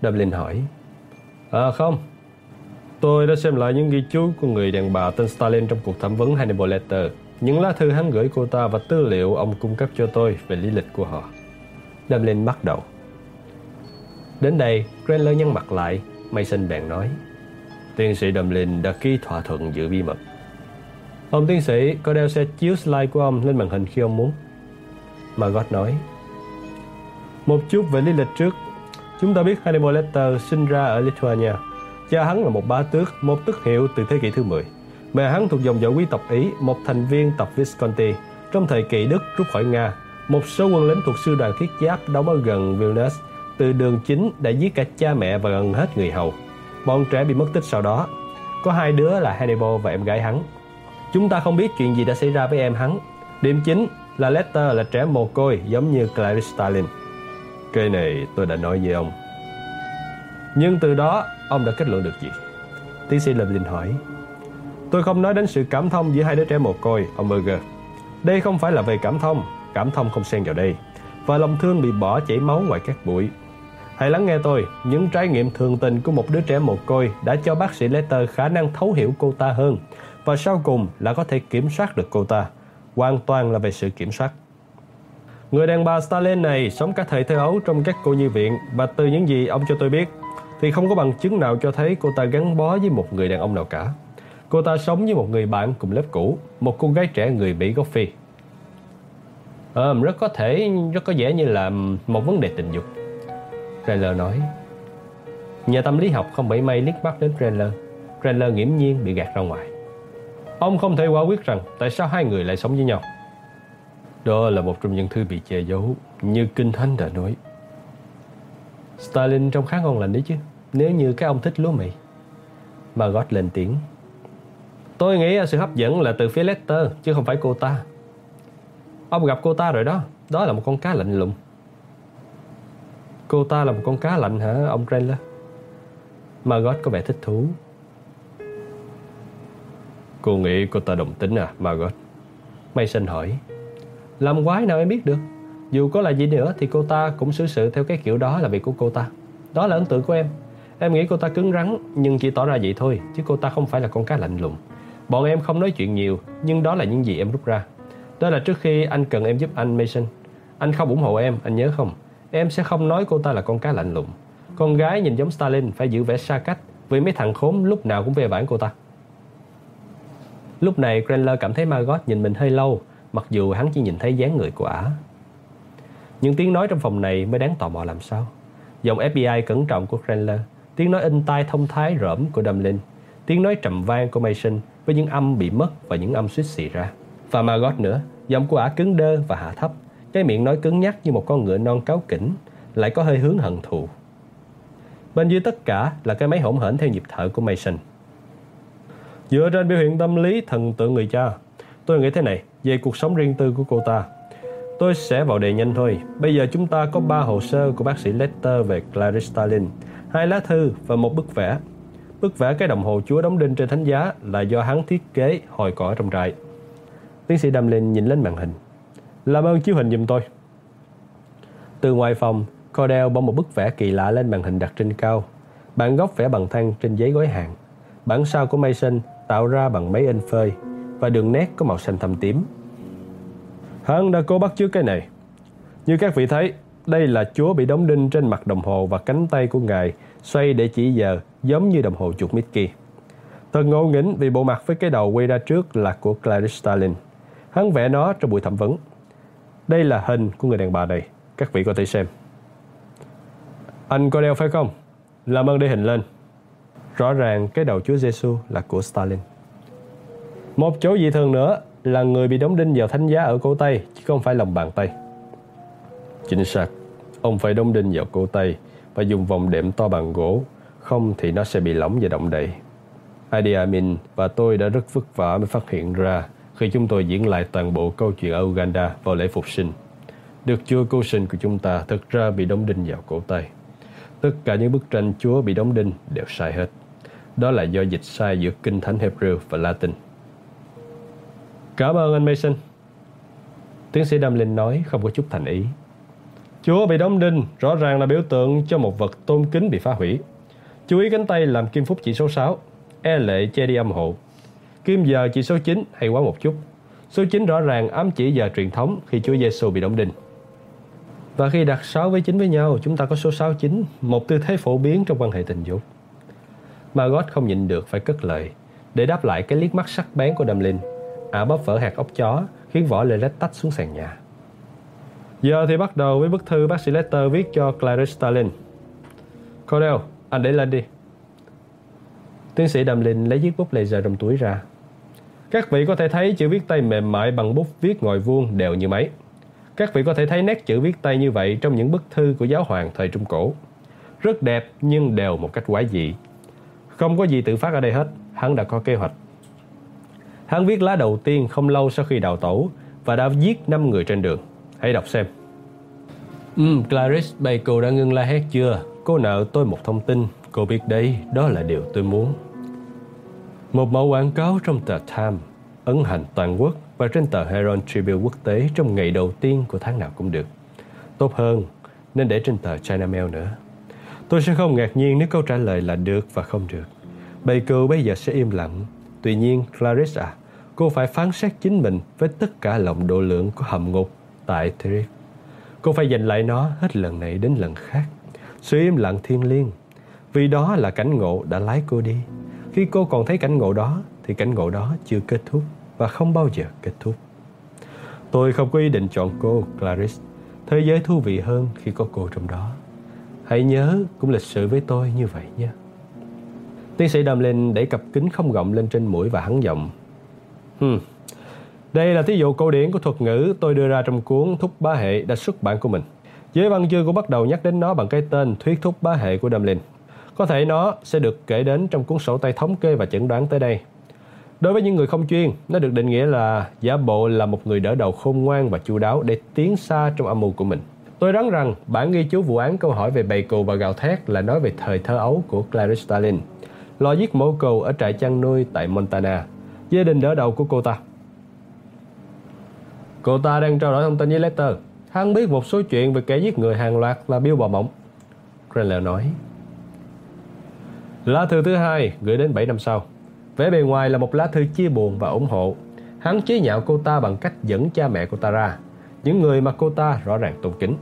Dublin hỏi. À không. Tôi đã xem lại những ghi chú của người đàn bà tên Stalin trong cuộc thẩm vấn Hannibal Lecter. Những lá thư hắn gửi cô ta và tư liệu ông cung cấp cho tôi về lý lịch của họ. Dublin bắt đầu. Đến đây, Cranler nhăn mặt lại. Mason bèn nói. Tiến sĩ Dublin đã ký thỏa thuận giữ bí mật. Ông tiến sĩ có đeo xe chiếu slide của ông lên màn hình khi ông muốn. Margot nói. Một chút về lý lịch trước. Chúng ta biết Hannibal Lecter sinh ra ở Lithuania. Cha hắn là một bá tước, một tước hiệu từ thế kỷ thứ 10. Mẹ hắn thuộc dòng dõi quý tộc Ý, một thành viên tộc Visconti. Trong thời kỳ Đức rút khỏi Nga, một số quân lính thuộc sư đoàn thiết giáp đóng ở gần Vilnius từ đường chính đã giết cả cha mẹ và gần hết người hầu. Bọn trẻ bị mất tích sau đó. Có hai đứa là Hannibal và em gái hắn. Chúng ta không biết chuyện gì đã xảy ra với em hắn. Điểm chính là Lester là trẻ mồ côi giống như Clarice Starling. Cái này tôi đã nói với ông. Nhưng từ đó, ông đã kết luận được gì? Tiến sĩ Lâm Linh hỏi. Tôi không nói đến sự cảm thông giữa hai đứa trẻ mồ côi, ông Berger. Đây không phải là về cảm thông, cảm thông không xen vào đây. Và lòng thương bị bỏ chảy máu ngoài các bụi. Hãy lắng nghe tôi, những trải nghiệm thường tình của một đứa trẻ mồ côi đã cho bác sĩ Lester khả năng thấu hiểu cô ta hơn và sau cùng là có thể kiểm soát được cô ta hoàn toàn là về sự kiểm soát. Người đàn bà Stalin này sống cả thời thơ ấu trong các cô nhi viện và từ những gì ông cho tôi biết, thì không có bằng chứng nào cho thấy cô ta gắn bó với một người đàn ông nào cả. Cô ta sống với một người bạn cùng lớp cũ, một cô gái trẻ người Mỹ gốc Phi. À, rất có thể, rất có vẻ như là một vấn đề tình dục. Rayler nói. Nhà tâm lý học không bị may liếc mắt đến Rayler. Rayler nghiễm nhiên bị gạt ra ngoài. Ông không thể quả quyết rằng tại sao hai người lại sống với nhau. Đó là một trong những thứ bị che giấu, như Kinh Thánh đã nói. Stalin trông khá ngon lành đấy chứ, nếu như các ông thích lúa mì. Margot lên tiếng. Tôi nghĩ sự hấp dẫn là từ phía Lester, chứ không phải cô ta. Ông gặp cô ta rồi đó, đó là một con cá lạnh lùng. Cô ta là một con cá lạnh hả, ông Cranler? Margot có vẻ thích thú. Cô nghĩ cô ta đồng tính à, Margot? Mason hỏi. Làm quái nào em biết được? Dù có là gì nữa thì cô ta cũng xử sự theo cái kiểu đó là việc của cô ta. Đó là ấn tượng của em. Em nghĩ cô ta cứng rắn nhưng chỉ tỏ ra vậy thôi Chứ cô ta không phải là con cá lạnh lùng. Bọn em không nói chuyện nhiều Nhưng đó là những gì em rút ra. Đó là trước khi anh cần em giúp anh Mason. Anh không ủng hộ em, anh nhớ không? Em sẽ không nói cô ta là con cá lạnh lùng. Con gái nhìn giống Stalin phải giữ vẻ xa cách Vì mấy thằng khốn lúc nào cũng về bản cô ta. Lúc này Cranler cảm thấy Margot nhìn mình hơi lâu mặc dù hắn chỉ nhìn thấy dáng người của ả. Những tiếng nói trong phòng này mới đáng tò mò làm sao. Giọng FBI cẩn trọng của Cranler, tiếng nói in tai thông thái rỡm của Dumlin, tiếng nói trầm vang của Mason với những âm bị mất và những âm suýt xì ra. Và Margot nữa, giọng của ả cứng đơ và hạ thấp, cái miệng nói cứng nhắc như một con ngựa non cáo kỉnh, lại có hơi hướng hận thù. Bên dưới tất cả là cái máy hỗn hển theo nhịp thở của Mason. Dựa trên biểu hiện tâm lý thần tượng người cha, tôi nghĩ thế này, về cuộc sống riêng tư của cô ta. Tôi sẽ vào đề nhanh thôi. Bây giờ chúng ta có ba hồ sơ của bác sĩ Lester về Clarice Starling, hai lá thư và một bức vẽ. Bức vẽ cái đồng hồ chúa đóng đinh trên thánh giá là do hắn thiết kế hồi cỏ trong trại. Tiến sĩ Damlin nhìn lên màn hình. Làm ơn chiếu hình giùm tôi. Từ ngoài phòng, Cordell bỏ một bức vẽ kỳ lạ lên màn hình đặt trên cao. Bản gốc vẽ bằng than trên giấy gói hàng. Bản sao của Mason tạo ra bằng máy in phơi và đường nét có màu xanh thâm tím. Hắn đã cố bắt chước cái này. Như các vị thấy, đây là Chúa bị đóng đinh trên mặt đồng hồ và cánh tay của Ngài xoay để chỉ giờ giống như đồng hồ chuột Mickey. Thật ngộ nghĩnh vì bộ mặt với cái đầu quay ra trước là của Clarice Starling. Hắn vẽ nó trong buổi thẩm vấn. Đây là hình của người đàn bà này. Các vị có thể xem. Anh có đeo phải không? Làm ơn để hình lên. Rõ ràng cái đầu Chúa Giêsu là của Stalin. Một chỗ dị thường nữa là người bị đóng đinh vào thánh giá ở cổ tay chứ không phải lòng bàn tay. Chính xác, ông phải đóng đinh vào cổ tay và dùng vòng đệm to bằng gỗ, không thì nó sẽ bị lỏng và động đậy. Adi Amin và tôi đã rất vất vả mới phát hiện ra khi chúng tôi diễn lại toàn bộ câu chuyện ở Uganda vào lễ phục sinh. Được Chúa cứu sinh của chúng ta thực ra bị đóng đinh vào cổ tay. Tất cả những bức tranh Chúa bị đóng đinh đều sai hết. Đó là do dịch sai giữa Kinh Thánh Hebrew và Latin. Cảm ơn anh Mason. Tiến sĩ Đâm nói không có chút thành ý. Chúa bị đóng đinh rõ ràng là biểu tượng cho một vật tôn kính bị phá hủy. Chú ý cánh tay làm kim phúc chỉ số 6, e lệ che đi âm hộ. Kim giờ chỉ số 9 hay quá một chút. Số 9 rõ ràng ám chỉ giờ truyền thống khi Chúa Giêsu bị đóng đinh. Và khi đặt 6 với 9 với nhau, chúng ta có số 69, một tư thế phổ biến trong quan hệ tình dục. Margot không nhịn được phải cất lời, để đáp lại cái liếc mắt sắc bén của Đâm Linh. Ả bóp vỡ hạt ốc chó, khiến vỏ lê lách tách xuống sàn nhà. Giờ thì bắt đầu với bức thư bác sĩ Lester viết cho Clarice Starling. Cordell anh để lên đi. Tiến sĩ đàm linh lấy chiếc bút laser trong túi ra. Các vị có thể thấy chữ viết tay mềm mại bằng bút viết ngòi vuông đều như máy. Các vị có thể thấy nét chữ viết tay như vậy trong những bức thư của giáo hoàng thời Trung Cổ. Rất đẹp nhưng đều một cách quái dị. Không có gì tự phát ở đây hết, hắn đã có kế hoạch. Hắn viết lá đầu tiên không lâu sau khi đào tổ và đã giết 5 người trên đường. Hãy đọc xem. Ừ, Clarice, cô đã ngưng la hét chưa? Cô nợ tôi một thông tin. Cô biết đấy, đó là điều tôi muốn. Một mẫu quảng cáo trong tờ Time, ấn hành toàn quốc và trên tờ Herald Tribune quốc tế trong ngày đầu tiên của tháng nào cũng được. Tốt hơn, nên để trên tờ China Mail nữa. Tôi sẽ không ngạc nhiên nếu câu trả lời là được và không được. Baker bây giờ sẽ im lặng Tuy nhiên, Clarissa, cô phải phán xét chính mình với tất cả lòng độ lượng của hầm ngục tại Thierry. Cô phải giành lại nó hết lần này đến lần khác. Sự im lặng thiên liêng. Vì đó là cảnh ngộ đã lái cô đi. Khi cô còn thấy cảnh ngộ đó thì cảnh ngộ đó chưa kết thúc và không bao giờ kết thúc. Tôi không có ý định chọn cô, Clarice. Thế giới thú vị hơn khi có cô trong đó. Hãy nhớ cũng lịch sự với tôi như vậy nhé. Tiến sĩ đâm lên đẩy cặp kính không gọng lên trên mũi và hắn giọng. Hmm. Đây là thí dụ câu điển của thuật ngữ tôi đưa ra trong cuốn Thúc Bá Hệ đã xuất bản của mình. Giới văn chương cũng bắt đầu nhắc đến nó bằng cái tên Thuyết Thúc Bá Hệ của Đâm Có thể nó sẽ được kể đến trong cuốn sổ tay thống kê và chẩn đoán tới đây. Đối với những người không chuyên, nó được định nghĩa là giả bộ là một người đỡ đầu khôn ngoan và chu đáo để tiến xa trong âm mưu của mình. Tôi đoán rằng bản ghi chú vụ án câu hỏi về bầy cừu và gào thét là nói về thời thơ ấu của Clarice Starling, lo giết mổ cừu ở trại chăn nuôi tại Montana, gia đình đỡ đầu của cô ta. Cô ta đang trao đổi thông tin với Lester. Hắn biết một số chuyện về kẻ giết người hàng loạt là Bill Bò Mộng. Cranley nói. Lá thư thứ hai gửi đến 7 năm sau. Vẻ bề ngoài là một lá thư chia buồn và ủng hộ. Hắn chế nhạo cô ta bằng cách dẫn cha mẹ cô ta ra, những người mà cô ta rõ ràng tôn kính.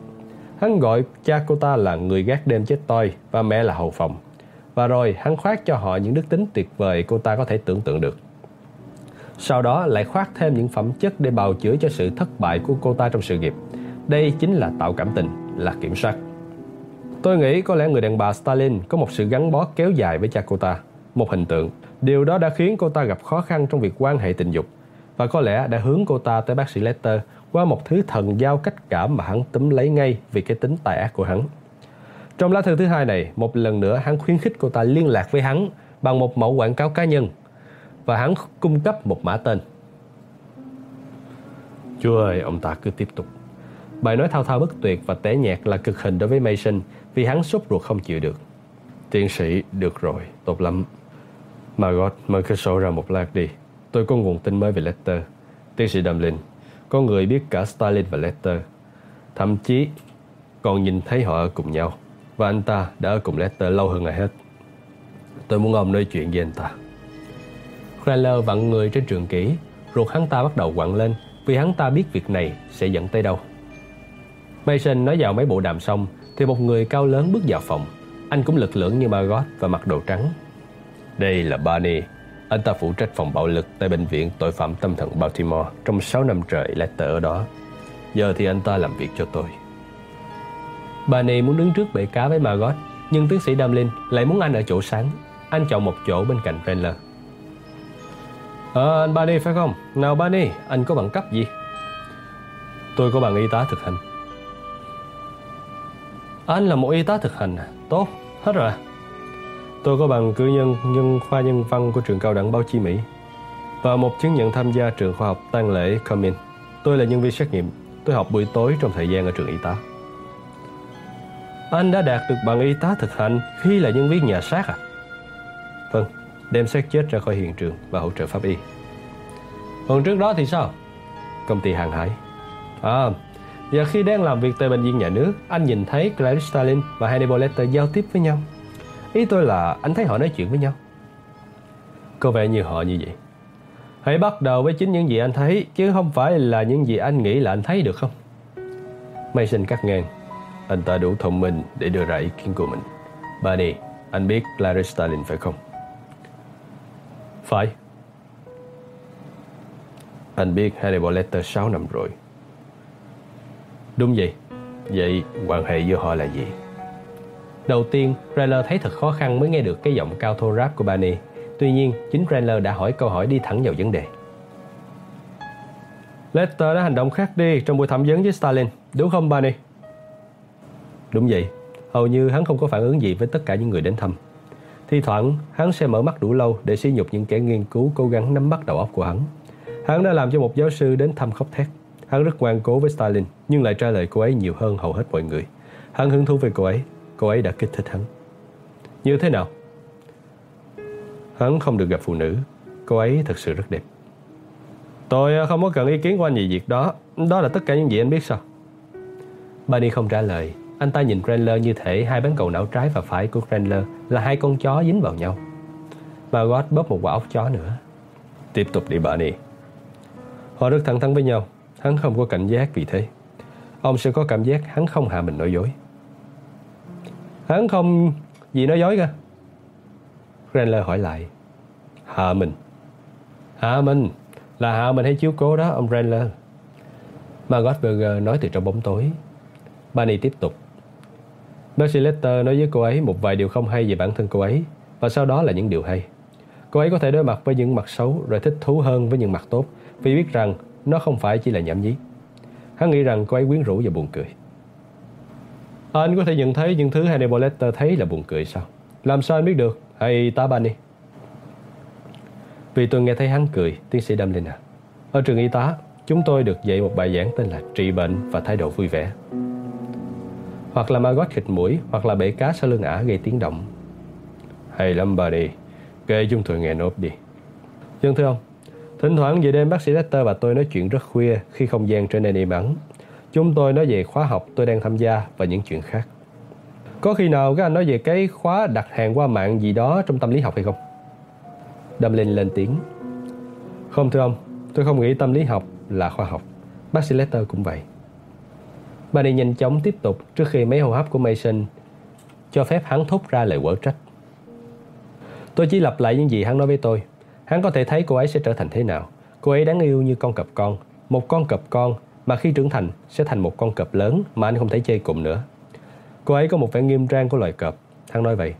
Hắn gọi cha cô ta là người gác đêm chết tôi và mẹ là hầu phòng. Và rồi hắn khoác cho họ những đức tính tuyệt vời cô ta có thể tưởng tượng được. Sau đó lại khoác thêm những phẩm chất để bào chữa cho sự thất bại của cô ta trong sự nghiệp. Đây chính là tạo cảm tình, là kiểm soát. Tôi nghĩ có lẽ người đàn bà Stalin có một sự gắn bó kéo dài với cha cô ta, một hình tượng. Điều đó đã khiến cô ta gặp khó khăn trong việc quan hệ tình dục và có lẽ đã hướng cô ta tới bác sĩ Lester qua một thứ thần giao cách cảm mà hắn túm lấy ngay vì cái tính tài ác của hắn. Trong lá thư thứ hai này, một lần nữa hắn khuyến khích cô ta liên lạc với hắn bằng một mẫu quảng cáo cá nhân và hắn cung cấp một mã tên. Chúa ơi, ông ta cứ tiếp tục. Bài nói thao thao bất tuyệt và té nhạt là cực hình đối với Mason vì hắn sốt ruột không chịu được. Tiến sĩ, được rồi, tốt lắm. Margot, mở cái sổ ra một lát đi. Tôi có nguồn tin mới về Lester. Tiến sĩ Dumlin, có người biết cả Stalin và Lester. Thậm chí còn nhìn thấy họ ở cùng nhau. Và anh ta đã ở cùng Lester lâu hơn ai hết. Tôi muốn ông nói chuyện với anh ta. Kreller vặn người trên trường kỷ, ruột hắn ta bắt đầu quặn lên vì hắn ta biết việc này sẽ dẫn tới đâu. Mason nói vào mấy bộ đàm xong thì một người cao lớn bước vào phòng. Anh cũng lực lưỡng như Margot và mặc đồ trắng. Đây là Barney. Anh ta phụ trách phòng bạo lực tại bệnh viện tội phạm tâm thần Baltimore trong 6 năm trời Lester ở đó. Giờ thì anh ta làm việc cho tôi. bà này muốn đứng trước bể cá với Margot, nhưng tiến sĩ Damlin lại muốn anh ở chỗ sáng. Anh chọn một chỗ bên cạnh Fenler. À, ờ, anh Barney phải không? Nào Barney, anh có bằng cấp gì? Tôi có bằng y tá thực hành. Anh là một y tá thực hành à? Tốt, hết rồi à? Tôi có bằng cử nhân nhân khoa nhân văn của trường cao đẳng báo chí Mỹ và một chứng nhận tham gia trường khoa học tang lễ Cumming. Tôi là nhân viên xét nghiệm. Tôi học buổi tối trong thời gian ở trường y tá. Anh đã đạt được bằng y tá thực hành khi là nhân viên nhà xác à? Vâng, đem xác chết ra khỏi hiện trường và hỗ trợ pháp y. Còn trước đó thì sao? Công ty hàng hải. À, và khi đang làm việc tại bệnh viện nhà nước, anh nhìn thấy Clarice Stalin và Hannibal Lecter giao tiếp với nhau. Ý tôi là anh thấy họ nói chuyện với nhau. Có vẻ như họ như vậy. Hãy bắt đầu với chính những gì anh thấy, chứ không phải là những gì anh nghĩ là anh thấy được không? Mason cắt ngang. Anh ta đủ thông minh để đưa ra ý kiến của mình. Barney, anh biết Larry Stalin phải không? Phải. Anh biết Hannibal Lecter 6 năm rồi. Đúng vậy. Vậy quan hệ giữa họ là gì? Đầu tiên, Rayler thấy thật khó khăn mới nghe được cái giọng cao thô ráp của Barney. Tuy nhiên, chính Rayler đã hỏi câu hỏi đi thẳng vào vấn đề. Lester đã hành động khác đi trong buổi thẩm vấn với Stalin, đúng không Barney? Đúng vậy, hầu như hắn không có phản ứng gì với tất cả những người đến thăm. Thi thoảng, hắn sẽ mở mắt đủ lâu để sỉ nhục những kẻ nghiên cứu cố gắng nắm bắt đầu óc của hắn. Hắn đã làm cho một giáo sư đến thăm khóc thét. Hắn rất ngoan cố với Stalin, nhưng lại trả lời cô ấy nhiều hơn hầu hết mọi người. Hắn hứng thú với cô ấy, cô ấy đã kích thích hắn. Như thế nào? Hắn không được gặp phụ nữ, cô ấy thật sự rất đẹp. Tôi không có cần ý kiến của anh về việc đó, đó là tất cả những gì anh biết sao? Barney không trả lời, anh ta nhìn Cranler như thể hai bán cầu não trái và phải của Cranler là hai con chó dính vào nhau. Margot bóp một quả ốc chó nữa. Tiếp tục đi Barney. Họ rất thẳng thắn với nhau, hắn không có cảnh giác vì thế. Ông sẽ có cảm giác hắn không hạ mình nói dối. Hắn không Gì nói dối cả. Grandler hỏi lại, Hạ mình Hạ mình Là hạ mình hay chiếu cố đó, ông Grandler Margot Berger nói từ trong bóng tối Bunny tiếp tục Bác sĩ Lester nói với cô ấy một vài điều không hay về bản thân cô ấy, và sau đó là những điều hay. Cô ấy có thể đối mặt với những mặt xấu rồi thích thú hơn với những mặt tốt, vì biết rằng nó không phải chỉ là nhảm nhí. Hắn nghĩ rằng cô ấy quyến rũ và buồn cười. Ờ, anh có thể nhận thấy những thứ Hannibal Lecter thấy là buồn cười sao? Làm sao anh biết được? Hay tá Barney? Vì tôi nghe thấy hắn cười, tiến sĩ Đâm à. Ở trường y tá, chúng tôi được dạy một bài giảng tên là trị bệnh và thái độ vui vẻ hoặc là maggot khịt mũi, hoặc là bể cá sau lưng ả gây tiếng động. Hay lắm bà đi, kể chúng tôi nghe nốt đi. Dân thưa ông, thỉnh thoảng về đêm bác sĩ Lester và tôi nói chuyện rất khuya khi không gian trở nên im ắng. Chúng tôi nói về khóa học tôi đang tham gia và những chuyện khác. Có khi nào các anh nói về cái khóa đặt hàng qua mạng gì đó trong tâm lý học hay không? Đâm lên lên tiếng. Không thưa ông, tôi không nghĩ tâm lý học là khoa học. Bác sĩ Lester cũng vậy. Barney nhanh chóng tiếp tục trước khi mấy hô hấp của Mason cho phép hắn thốt ra lời quở trách. Tôi chỉ lặp lại những gì hắn nói với tôi. Hắn có thể thấy cô ấy sẽ trở thành thế nào. Cô ấy đáng yêu như con cọp con. Một con cọp con mà khi trưởng thành sẽ thành một con cọp lớn mà anh không thể chơi cùng nữa. Cô ấy có một vẻ nghiêm trang của loài cọp. Hắn nói vậy.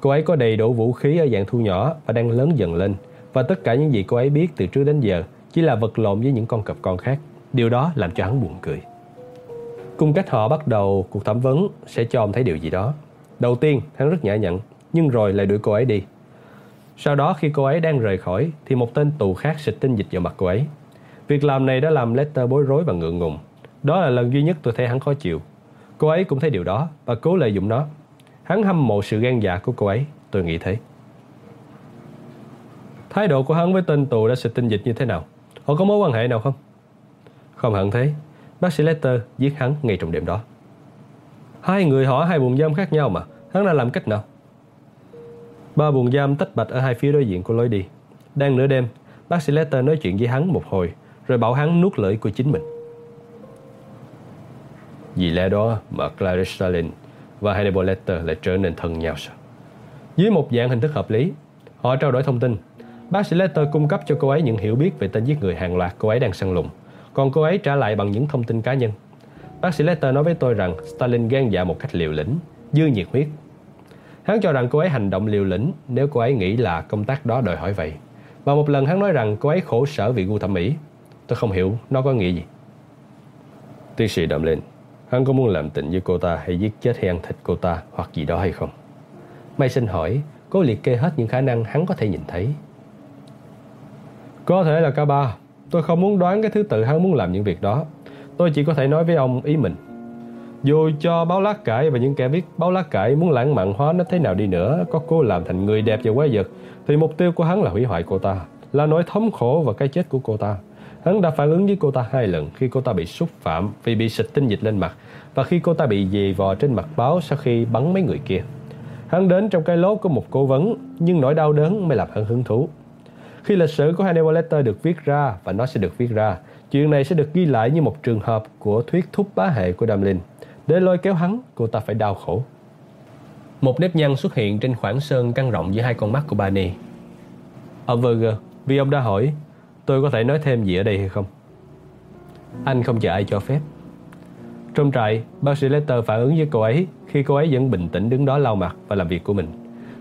Cô ấy có đầy đủ vũ khí ở dạng thu nhỏ và đang lớn dần lên. Và tất cả những gì cô ấy biết từ trước đến giờ chỉ là vật lộn với những con cọp con khác. Điều đó làm cho hắn buồn cười. Cung cách họ bắt đầu cuộc thẩm vấn sẽ cho ông thấy điều gì đó. Đầu tiên, hắn rất nhã nhặn, nhưng rồi lại đuổi cô ấy đi. Sau đó khi cô ấy đang rời khỏi thì một tên tù khác xịt tinh dịch vào mặt cô ấy. Việc làm này đã làm Lester bối rối và ngượng ngùng. Đó là lần duy nhất tôi thấy hắn khó chịu. Cô ấy cũng thấy điều đó và cố lợi dụng nó. Hắn hâm mộ sự gan dạ của cô ấy, tôi nghĩ thế. Thái độ của hắn với tên tù đã xịt tinh dịch như thế nào? Họ có mối quan hệ nào không? Không hẳn thế. Bác sĩ Lester giết hắn ngay trong đêm đó. Hai người họ hai buồng giam khác nhau mà, hắn đã làm cách nào? Ba buồng giam tách bạch ở hai phía đối diện của lối đi. Đang nửa đêm, bác sĩ Lester nói chuyện với hắn một hồi, rồi bảo hắn nuốt lưỡi của chính mình. Vì lẽ đó mà Clarice Starling và Hannibal Lecter lại trở nên thân nhau sao? Dưới một dạng hình thức hợp lý, họ trao đổi thông tin. Bác sĩ Lecter cung cấp cho cô ấy những hiểu biết về tên giết người hàng loạt cô ấy đang săn lùng còn cô ấy trả lại bằng những thông tin cá nhân. Bác sĩ Lester nói với tôi rằng Stalin gan dạ một cách liều lĩnh, dư nhiệt huyết. Hắn cho rằng cô ấy hành động liều lĩnh nếu cô ấy nghĩ là công tác đó đòi hỏi vậy. Và một lần hắn nói rằng cô ấy khổ sở vì gu thẩm mỹ. Tôi không hiểu nó có nghĩa gì. Tiến sĩ đậm lên, hắn có muốn làm tình với cô ta hay giết chết hay ăn thịt cô ta hoặc gì đó hay không? May xin hỏi, cố liệt kê hết những khả năng hắn có thể nhìn thấy. Có thể là cả ba, Tôi không muốn đoán cái thứ tự hắn muốn làm những việc đó. Tôi chỉ có thể nói với ông ý mình. Dù cho báo lá cải và những kẻ viết báo lá cải muốn lãng mạn hóa nó thế nào đi nữa, có cô làm thành người đẹp và quái vật, thì mục tiêu của hắn là hủy hoại cô ta, là nỗi thống khổ và cái chết của cô ta. Hắn đã phản ứng với cô ta hai lần khi cô ta bị xúc phạm vì bị xịt tinh dịch lên mặt và khi cô ta bị dì vò trên mặt báo sau khi bắn mấy người kia. Hắn đến trong cái lốt của một cố vấn, nhưng nỗi đau đớn mới làm hắn hứng thú. Khi lịch sử của Hannibal Lecter được viết ra và nó sẽ được viết ra, chuyện này sẽ được ghi lại như một trường hợp của thuyết thúc bá hệ của Damlin. Để lôi kéo hắn, cô ta phải đau khổ. Một nếp nhăn xuất hiện trên khoảng sơn căng rộng giữa hai con mắt của Barney. Ông Berger, vì ông đã hỏi, tôi có thể nói thêm gì ở đây hay không? Anh không chờ ai cho phép. Trong trại, bác sĩ Lester phản ứng với cô ấy khi cô ấy vẫn bình tĩnh đứng đó lau mặt và làm việc của mình.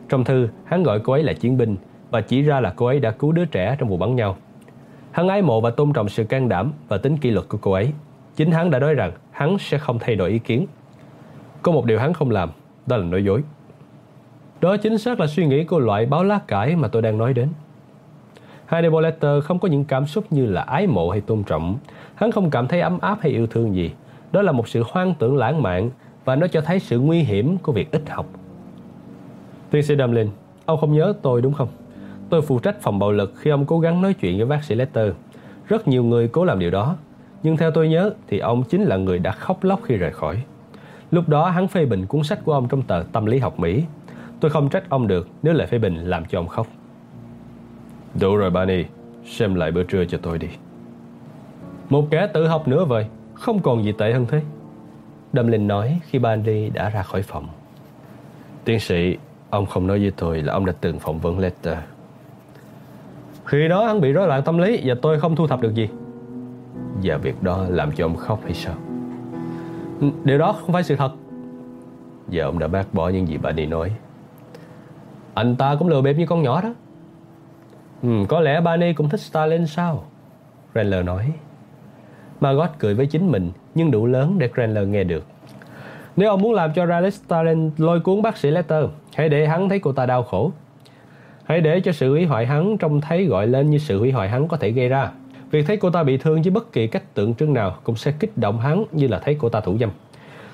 Trong thư, hắn gọi cô ấy là chiến binh và chỉ ra là cô ấy đã cứu đứa trẻ trong vụ bắn nhau. Hắn ái mộ và tôn trọng sự can đảm và tính kỷ luật của cô ấy. Chính hắn đã nói rằng hắn sẽ không thay đổi ý kiến. Có một điều hắn không làm, đó là nói dối. Đó chính xác là suy nghĩ của loại báo lá cải mà tôi đang nói đến. Hannibal Lecter không có những cảm xúc như là ái mộ hay tôn trọng. Hắn không cảm thấy ấm áp hay yêu thương gì. Đó là một sự hoang tưởng lãng mạn và nó cho thấy sự nguy hiểm của việc ít học. Tiến sĩ Dumlin, ông không nhớ tôi đúng không? Tôi phụ trách phòng bạo lực khi ông cố gắng nói chuyện với bác sĩ Lester. Rất nhiều người cố làm điều đó, nhưng theo tôi nhớ thì ông chính là người đã khóc lóc khi rời khỏi. Lúc đó hắn phê bình cuốn sách của ông trong tờ Tâm lý học Mỹ. Tôi không trách ông được nếu lời phê bình làm cho ông khóc. Đủ rồi Barney, xem lại bữa trưa cho tôi đi. Một kẻ tự học nữa vậy, không còn gì tệ hơn thế. Đâm Linh nói khi Barney đã ra khỏi phòng. Tiến sĩ, Ông không nói với tôi là ông đã từng phỏng vấn Lester. Khi đó hắn bị rối loạn tâm lý Và tôi không thu thập được gì. Và việc đó làm cho ông khóc hay sao? Điều đó không phải sự thật. Và ông đã bác bỏ những gì Bani nói. Anh ta cũng lừa bịp như con nhỏ đó ừ, Có lẽ Barney cũng thích Stalin sao Randler nói Margot cười với chính mình Nhưng đủ lớn để Randler nghe được Nếu ông muốn làm cho Riley Stalin lôi cuốn bác sĩ Lester Hãy để hắn thấy cô ta đau khổ Hãy để cho sự hủy hoại hắn trông thấy gọi lên như sự hủy hoại hắn có thể gây ra Việc thấy cô ta bị thương với bất kỳ cách tượng trưng nào cũng sẽ kích động hắn như là thấy cô ta thủ dâm.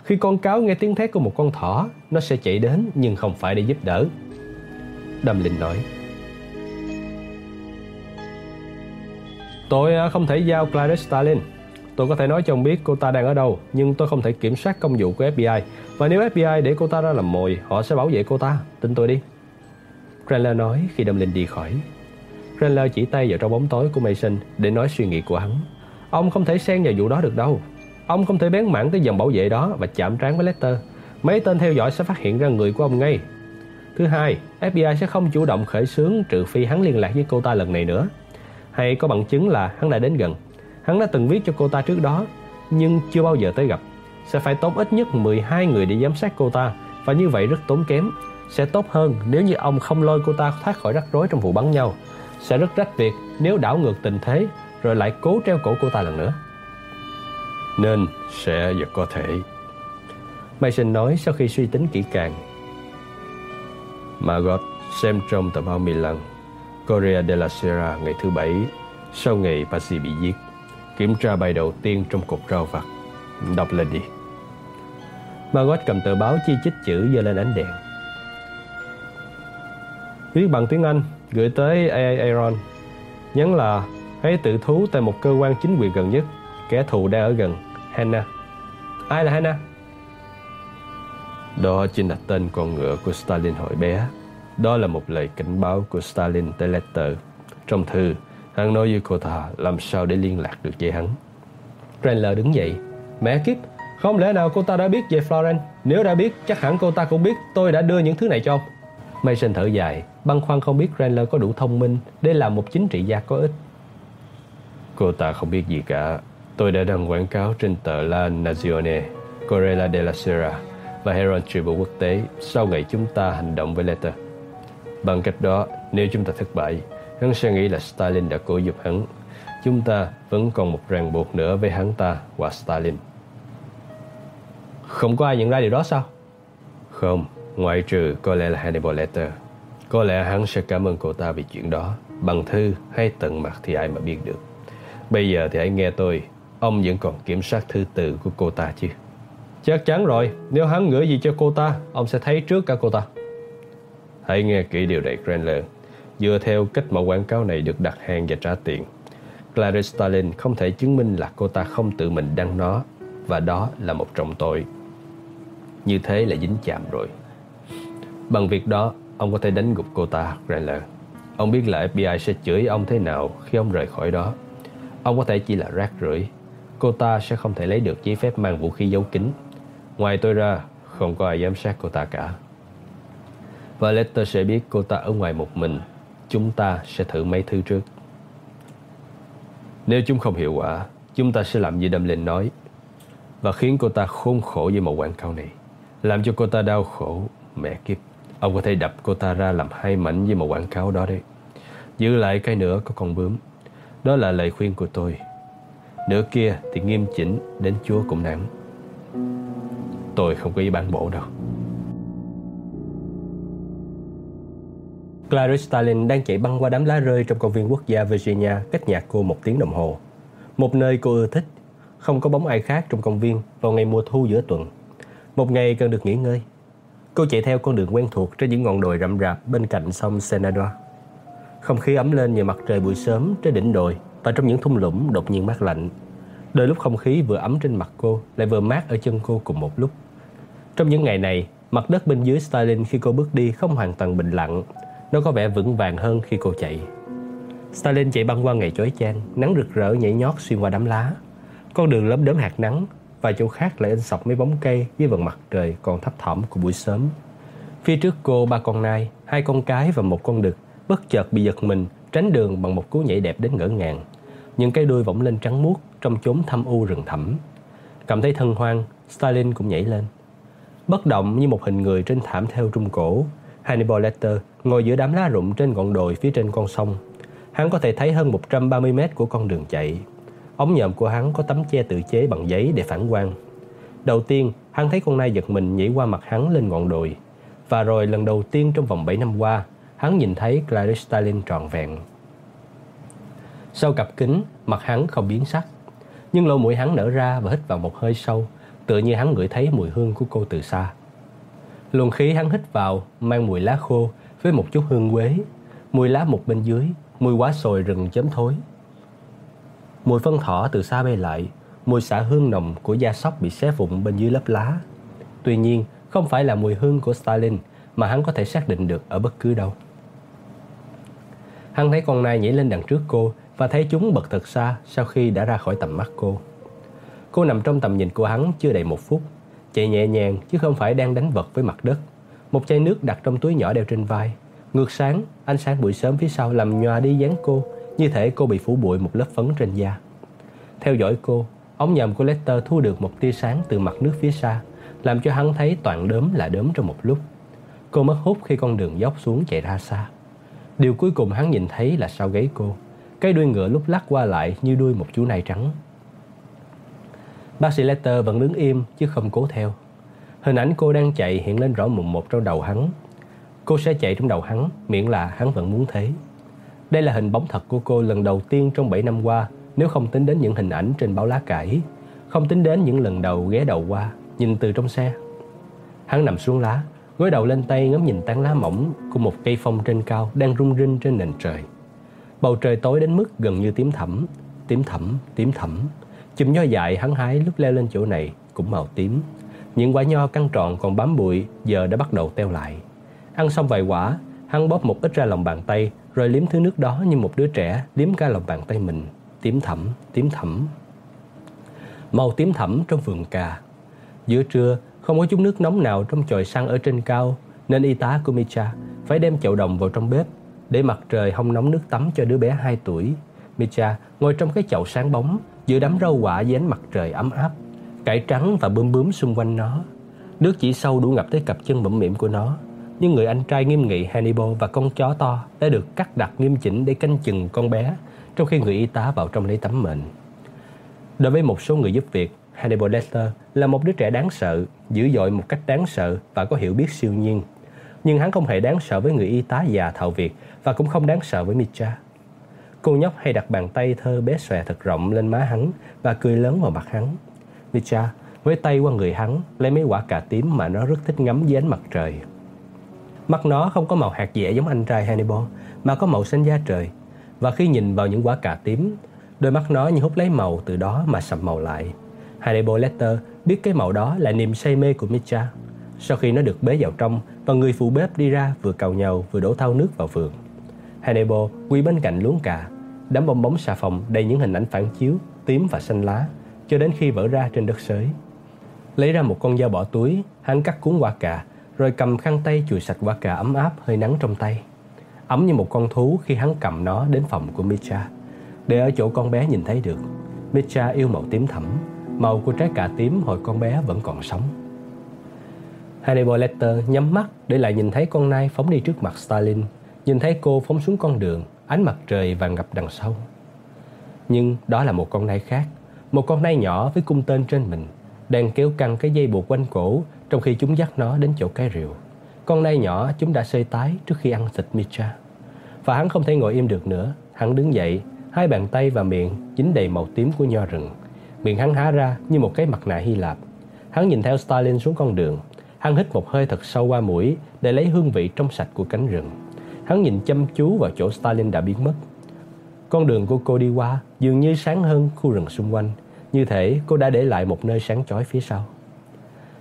Khi con cáo nghe tiếng thét của một con thỏ, nó sẽ chạy đến nhưng không phải để giúp đỡ. Đâm Linh nói. Tôi à, không thể giao Clarice Stalin. Tôi có thể nói cho ông biết cô ta đang ở đâu, nhưng tôi không thể kiểm soát công vụ của FBI. Và nếu FBI để cô ta ra làm mồi, họ sẽ bảo vệ cô ta. Tin tôi đi. Cranler nói khi Đâm Linh đi khỏi. Cranler chỉ tay vào trong bóng tối của Mason để nói suy nghĩ của hắn. Ông không thể xen vào vụ đó được đâu. Ông không thể bén mảng tới dòng bảo vệ đó và chạm trán với Lester. Mấy tên theo dõi sẽ phát hiện ra người của ông ngay. Thứ hai, FBI sẽ không chủ động khởi xướng trừ phi hắn liên lạc với cô ta lần này nữa. Hay có bằng chứng là hắn đã đến gần. Hắn đã từng viết cho cô ta trước đó, nhưng chưa bao giờ tới gặp. Sẽ phải tốn ít nhất 12 người để giám sát cô ta, và như vậy rất tốn kém. Sẽ tốt hơn nếu như ông không lôi cô ta thoát khỏi rắc rối trong vụ bắn nhau sẽ rất rách việc nếu đảo ngược tình thế rồi lại cố treo cổ cô ta lần nữa. Nên sẽ và có thể. Mason nói sau khi suy tính kỹ càng. Margot xem trong tờ báo Milan, Correa de la Sierra ngày thứ bảy, sau ngày Pasi bị giết. Kiểm tra bài đầu tiên trong cột rau vặt. Đọc lên đi. Margot cầm tờ báo chi chích chữ giơ lên ánh đèn. Viết bằng tiếng Anh, gửi tới Aaron, nhắn là, hãy tự thú tại một cơ quan chính quyền gần nhất, kẻ thù đang ở gần Hannah ai là Hannah đó chính là tên con ngựa của Stalin hồi bé đó là một lời cảnh báo của Stalin tới Letter trong thư hắn nói với cô ta làm sao để liên lạc được với hắn Randler đứng dậy mẹ kiếp không lẽ nào cô ta đã biết về Florence nếu đã biết chắc hẳn cô ta cũng biết tôi đã đưa những thứ này cho ông Mason thở dài, băn khoăn không biết Randler có đủ thông minh để làm một chính trị gia có ích. Cô ta không biết gì cả. Tôi đã đăng quảng cáo trên tờ La Nazione, Corella della Sera và Herald Tribune quốc tế sau ngày chúng ta hành động với Letter. Bằng cách đó, nếu chúng ta thất bại, hắn sẽ nghĩ là Stalin đã cố giúp hắn. Chúng ta vẫn còn một ràng buộc nữa với hắn ta và Stalin. Không có ai nhận ra điều đó sao? Không, Ngoại trừ có lẽ là Hannibal Lecter Có lẽ hắn sẽ cảm ơn cô ta vì chuyện đó Bằng thư hay tận mặt thì ai mà biết được Bây giờ thì hãy nghe tôi Ông vẫn còn kiểm soát thư từ của cô ta chứ Chắc chắn rồi Nếu hắn gửi gì cho cô ta Ông sẽ thấy trước cả cô ta Hãy nghe kỹ điều này Cranler Dựa theo cách mà quảng cáo này được đặt hàng và trả tiền Clarice Stalin không thể chứng minh là cô ta không tự mình đăng nó Và đó là một trọng tội Như thế là dính chạm rồi Bằng việc đó, ông có thể đánh gục cô ta, Grandler. Ông biết là FBI sẽ chửi ông thế nào khi ông rời khỏi đó. Ông có thể chỉ là rác rưởi. Cô ta sẽ không thể lấy được giấy phép mang vũ khí giấu kín. Ngoài tôi ra, không có ai giám sát cô ta cả. Và Lester sẽ biết cô ta ở ngoài một mình. Chúng ta sẽ thử mấy thứ trước. Nếu chúng không hiệu quả, chúng ta sẽ làm như Đâm lên nói và khiến cô ta khốn khổ với một quảng cáo này. Làm cho cô ta đau khổ, mẹ kiếp. Ông có thể đập cô ta ra làm hai mảnh với một quảng cáo đó đấy. Giữ lại cái nữa có con bướm. Đó là lời khuyên của tôi. Nửa kia thì nghiêm chỉnh đến Chúa cũng nản. Tôi không có ý bản bổ đâu. Clarice Starling đang chạy băng qua đám lá rơi trong công viên quốc gia Virginia cách nhà cô một tiếng đồng hồ. Một nơi cô ưa thích, không có bóng ai khác trong công viên vào ngày mùa thu giữa tuần. Một ngày cần được nghỉ ngơi, Cô chạy theo con đường quen thuộc trên những ngọn đồi rậm rạp bên cạnh sông Senador. Không khí ấm lên nhờ mặt trời buổi sớm trên đỉnh đồi và trong những thung lũng đột nhiên mát lạnh. Đôi lúc không khí vừa ấm trên mặt cô lại vừa mát ở chân cô cùng một lúc. Trong những ngày này, mặt đất bên dưới Stalin khi cô bước đi không hoàn toàn bình lặng. Nó có vẻ vững vàng hơn khi cô chạy. Stalin chạy băng qua ngày chói chang, nắng rực rỡ nhảy nhót xuyên qua đám lá. Con đường lấm đốm hạt nắng và chỗ khác lại in sọc mấy bóng cây với vầng mặt trời còn thấp thỏm của buổi sớm. Phía trước cô ba con nai, hai con cái và một con đực bất chợt bị giật mình tránh đường bằng một cú nhảy đẹp đến ngỡ ngàng. Những cái đuôi võng lên trắng muốt trong chốn thâm u rừng thẳm. Cảm thấy thân hoang, Stalin cũng nhảy lên. Bất động như một hình người trên thảm theo trung cổ, Hannibal Lecter ngồi giữa đám lá rụng trên ngọn đồi phía trên con sông. Hắn có thể thấy hơn 130 mét của con đường chạy. Ống nhòm của hắn có tấm che tự chế bằng giấy để phản quang. Đầu tiên, hắn thấy con nai giật mình nhảy qua mặt hắn lên ngọn đồi. Và rồi lần đầu tiên trong vòng 7 năm qua, hắn nhìn thấy Clarice Stalin tròn vẹn. Sau cặp kính, mặt hắn không biến sắc. Nhưng lỗ mũi hắn nở ra và hít vào một hơi sâu, tựa như hắn ngửi thấy mùi hương của cô từ xa. Luồng khí hắn hít vào mang mùi lá khô với một chút hương quế, mùi lá một bên dưới, mùi quá sồi rừng chấm thối. Mùi phân thỏ từ xa bay lại, mùi xả hương nồng của da sóc bị xé vụn bên dưới lớp lá. Tuy nhiên, không phải là mùi hương của Stalin mà hắn có thể xác định được ở bất cứ đâu. Hắn thấy con nai nhảy lên đằng trước cô và thấy chúng bật thật xa sau khi đã ra khỏi tầm mắt cô. Cô nằm trong tầm nhìn của hắn chưa đầy một phút, chạy nhẹ nhàng chứ không phải đang đánh vật với mặt đất. Một chai nước đặt trong túi nhỏ đeo trên vai. Ngược sáng, ánh sáng buổi sớm phía sau làm nhòa đi dáng cô, như thể cô bị phủ bụi một lớp phấn trên da. Theo dõi cô, ống nhòm của Lester thu được một tia sáng từ mặt nước phía xa, làm cho hắn thấy toàn đốm là đốm trong một lúc. Cô mất hút khi con đường dốc xuống chạy ra xa. Điều cuối cùng hắn nhìn thấy là sau gáy cô, cái đuôi ngựa lúc lắc qua lại như đuôi một chú nai trắng. Bác sĩ Lester vẫn đứng im chứ không cố theo. Hình ảnh cô đang chạy hiện lên rõ mồn một trong đầu hắn. Cô sẽ chạy trong đầu hắn, miễn là hắn vẫn muốn thế. Đây là hình bóng thật của cô lần đầu tiên trong 7 năm qua, nếu không tính đến những hình ảnh trên báo lá cải, không tính đến những lần đầu ghé đầu qua, nhìn từ trong xe. Hắn nằm xuống lá, gối đầu lên tay ngắm nhìn tán lá mỏng của một cây phong trên cao đang rung rinh trên nền trời. Bầu trời tối đến mức gần như tím thẳm, tím thẳm, tím thẳm. Chùm nho dại hắn hái lúc leo lên chỗ này cũng màu tím. Những quả nho căng tròn còn bám bụi giờ đã bắt đầu teo lại. Ăn xong vài quả, hắn bóp một ít ra lòng bàn tay rồi liếm thứ nước đó như một đứa trẻ liếm cả lòng bàn tay mình. Tím thẳm, tím thẳm. Màu tím thẳm trong vườn cà. Giữa trưa, không có chút nước nóng nào trong chòi xăng ở trên cao nên y tá của Micha phải đem chậu đồng vào trong bếp để mặt trời không nóng nước tắm cho đứa bé 2 tuổi. Micha ngồi trong cái chậu sáng bóng giữa đám rau quả dưới ánh mặt trời ấm áp, cải trắng và bướm bướm xung quanh nó. Nước chỉ sâu đủ ngập tới cặp chân bẩm miệng của nó. Nhưng người anh trai nghiêm nghị Hannibal và con chó to đã được cắt đặt nghiêm chỉnh để canh chừng con bé, trong khi người y tá vào trong lấy tắm mệnh. Đối với một số người giúp việc, Hannibal Lecter là một đứa trẻ đáng sợ, dữ dội một cách đáng sợ và có hiểu biết siêu nhiên. Nhưng hắn không hề đáng sợ với người y tá già thạo việc và cũng không đáng sợ với Mitra. Cô nhóc hay đặt bàn tay thơ bé xòe thật rộng lên má hắn và cười lớn vào mặt hắn. Micha với tay qua người hắn lấy mấy quả cà tím mà nó rất thích ngắm dưới ánh mặt trời. Mắt nó không có màu hạt dẻ giống anh trai Hannibal mà có màu xanh da trời. Và khi nhìn vào những quả cà tím, đôi mắt nó như hút lấy màu từ đó mà sầm màu lại. Hannibal Lecter biết cái màu đó là niềm say mê của Micha. Sau khi nó được bế vào trong và người phụ bếp đi ra vừa cào nhầu vừa đổ thau nước vào vườn. Hannibal quỳ bên cạnh luống cà, đám bong bóng xà phòng đầy những hình ảnh phản chiếu tím và xanh lá cho đến khi vỡ ra trên đất sới. Lấy ra một con dao bỏ túi, hắn cắt cuốn quả cà, rồi cầm khăn tay chùi sạch quả cà ấm áp hơi nắng trong tay. Ấm như một con thú khi hắn cầm nó đến phòng của Mitra, để ở chỗ con bé nhìn thấy được. Mitra yêu màu tím thẫm, màu của trái cà tím hồi con bé vẫn còn sống. Hannibal Lecter nhắm mắt để lại nhìn thấy con nai phóng đi trước mặt Stalin, nhìn thấy cô phóng xuống con đường, ánh mặt trời vàng ngập đằng sau. Nhưng đó là một con nai khác, một con nai nhỏ với cung tên trên mình, đang kéo căng cái dây buộc quanh cổ trong khi chúng dắt nó đến chỗ cái rìu. Con nai nhỏ chúng đã sơi tái trước khi ăn thịt Mitra. Và hắn không thể ngồi im được nữa, hắn đứng dậy, hai bàn tay và miệng dính đầy màu tím của nho rừng. Miệng hắn há ra như một cái mặt nạ Hy Lạp. Hắn nhìn theo Stalin xuống con đường. Hắn hít một hơi thật sâu qua mũi để lấy hương vị trong sạch của cánh rừng. Hắn nhìn chăm chú vào chỗ Stalin đã biến mất. Con đường của cô đi qua dường như sáng hơn khu rừng xung quanh. Như thể cô đã để lại một nơi sáng chói phía sau.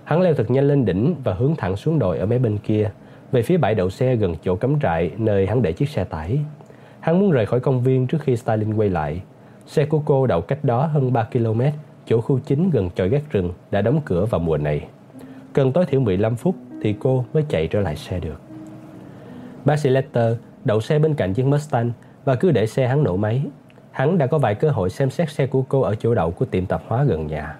Hắn leo thật nhanh lên đỉnh và hướng thẳng xuống đồi ở mấy bên kia, về phía bãi đậu xe gần chỗ cắm trại nơi hắn để chiếc xe tải. Hắn muốn rời khỏi công viên trước khi Stalin quay lại. Xe của cô đậu cách đó hơn 3 km, chỗ khu chính gần chòi gác rừng đã đóng cửa vào mùa này. Cần tối thiểu 15 phút, thì cô mới chạy trở lại xe được. Bác sĩ Letter đậu xe bên cạnh chiếc Mustang và cứ để xe hắn nổ máy. Hắn đã có vài cơ hội xem xét xe của cô ở chỗ đậu của tiệm tạp hóa gần nhà.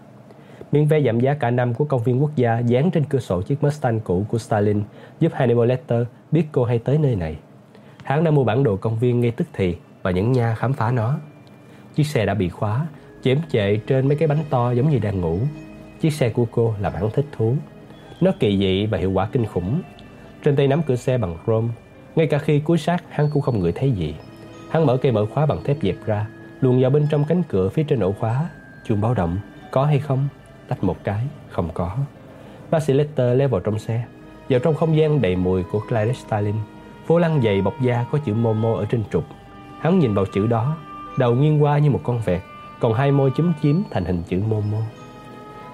Miếng vé giảm giá cả năm của công viên quốc gia dán trên cửa sổ chiếc Mustang cũ của Stalin giúp Hannibal Lecter biết cô hay tới nơi này. Hắn đã mua bản đồ công viên ngay tức thì và nhẫn nha khám phá nó. Chiếc xe đã bị khóa, chém chệ trên mấy cái bánh to giống như đang ngủ. Chiếc xe của cô làm hắn thích thú. Nó kỳ dị và hiệu quả kinh khủng. Trên tay nắm cửa xe bằng chrome, ngay cả khi cúi sát hắn cũng không ngửi thấy gì. Hắn mở cây mở khóa bằng thép dẹp ra, luồn vào bên trong cánh cửa phía trên ổ khóa. Chuông báo động, có hay không? Tách một cái, không có. Bác sĩ Lester leo vào trong xe, vào trong không gian đầy mùi của Clarice Starling. Vô lăng dày bọc da có chữ Momo ở trên trục. Hắn nhìn vào chữ đó, đầu nghiêng qua như một con vẹt, còn hai môi chúm chím thành hình chữ Momo.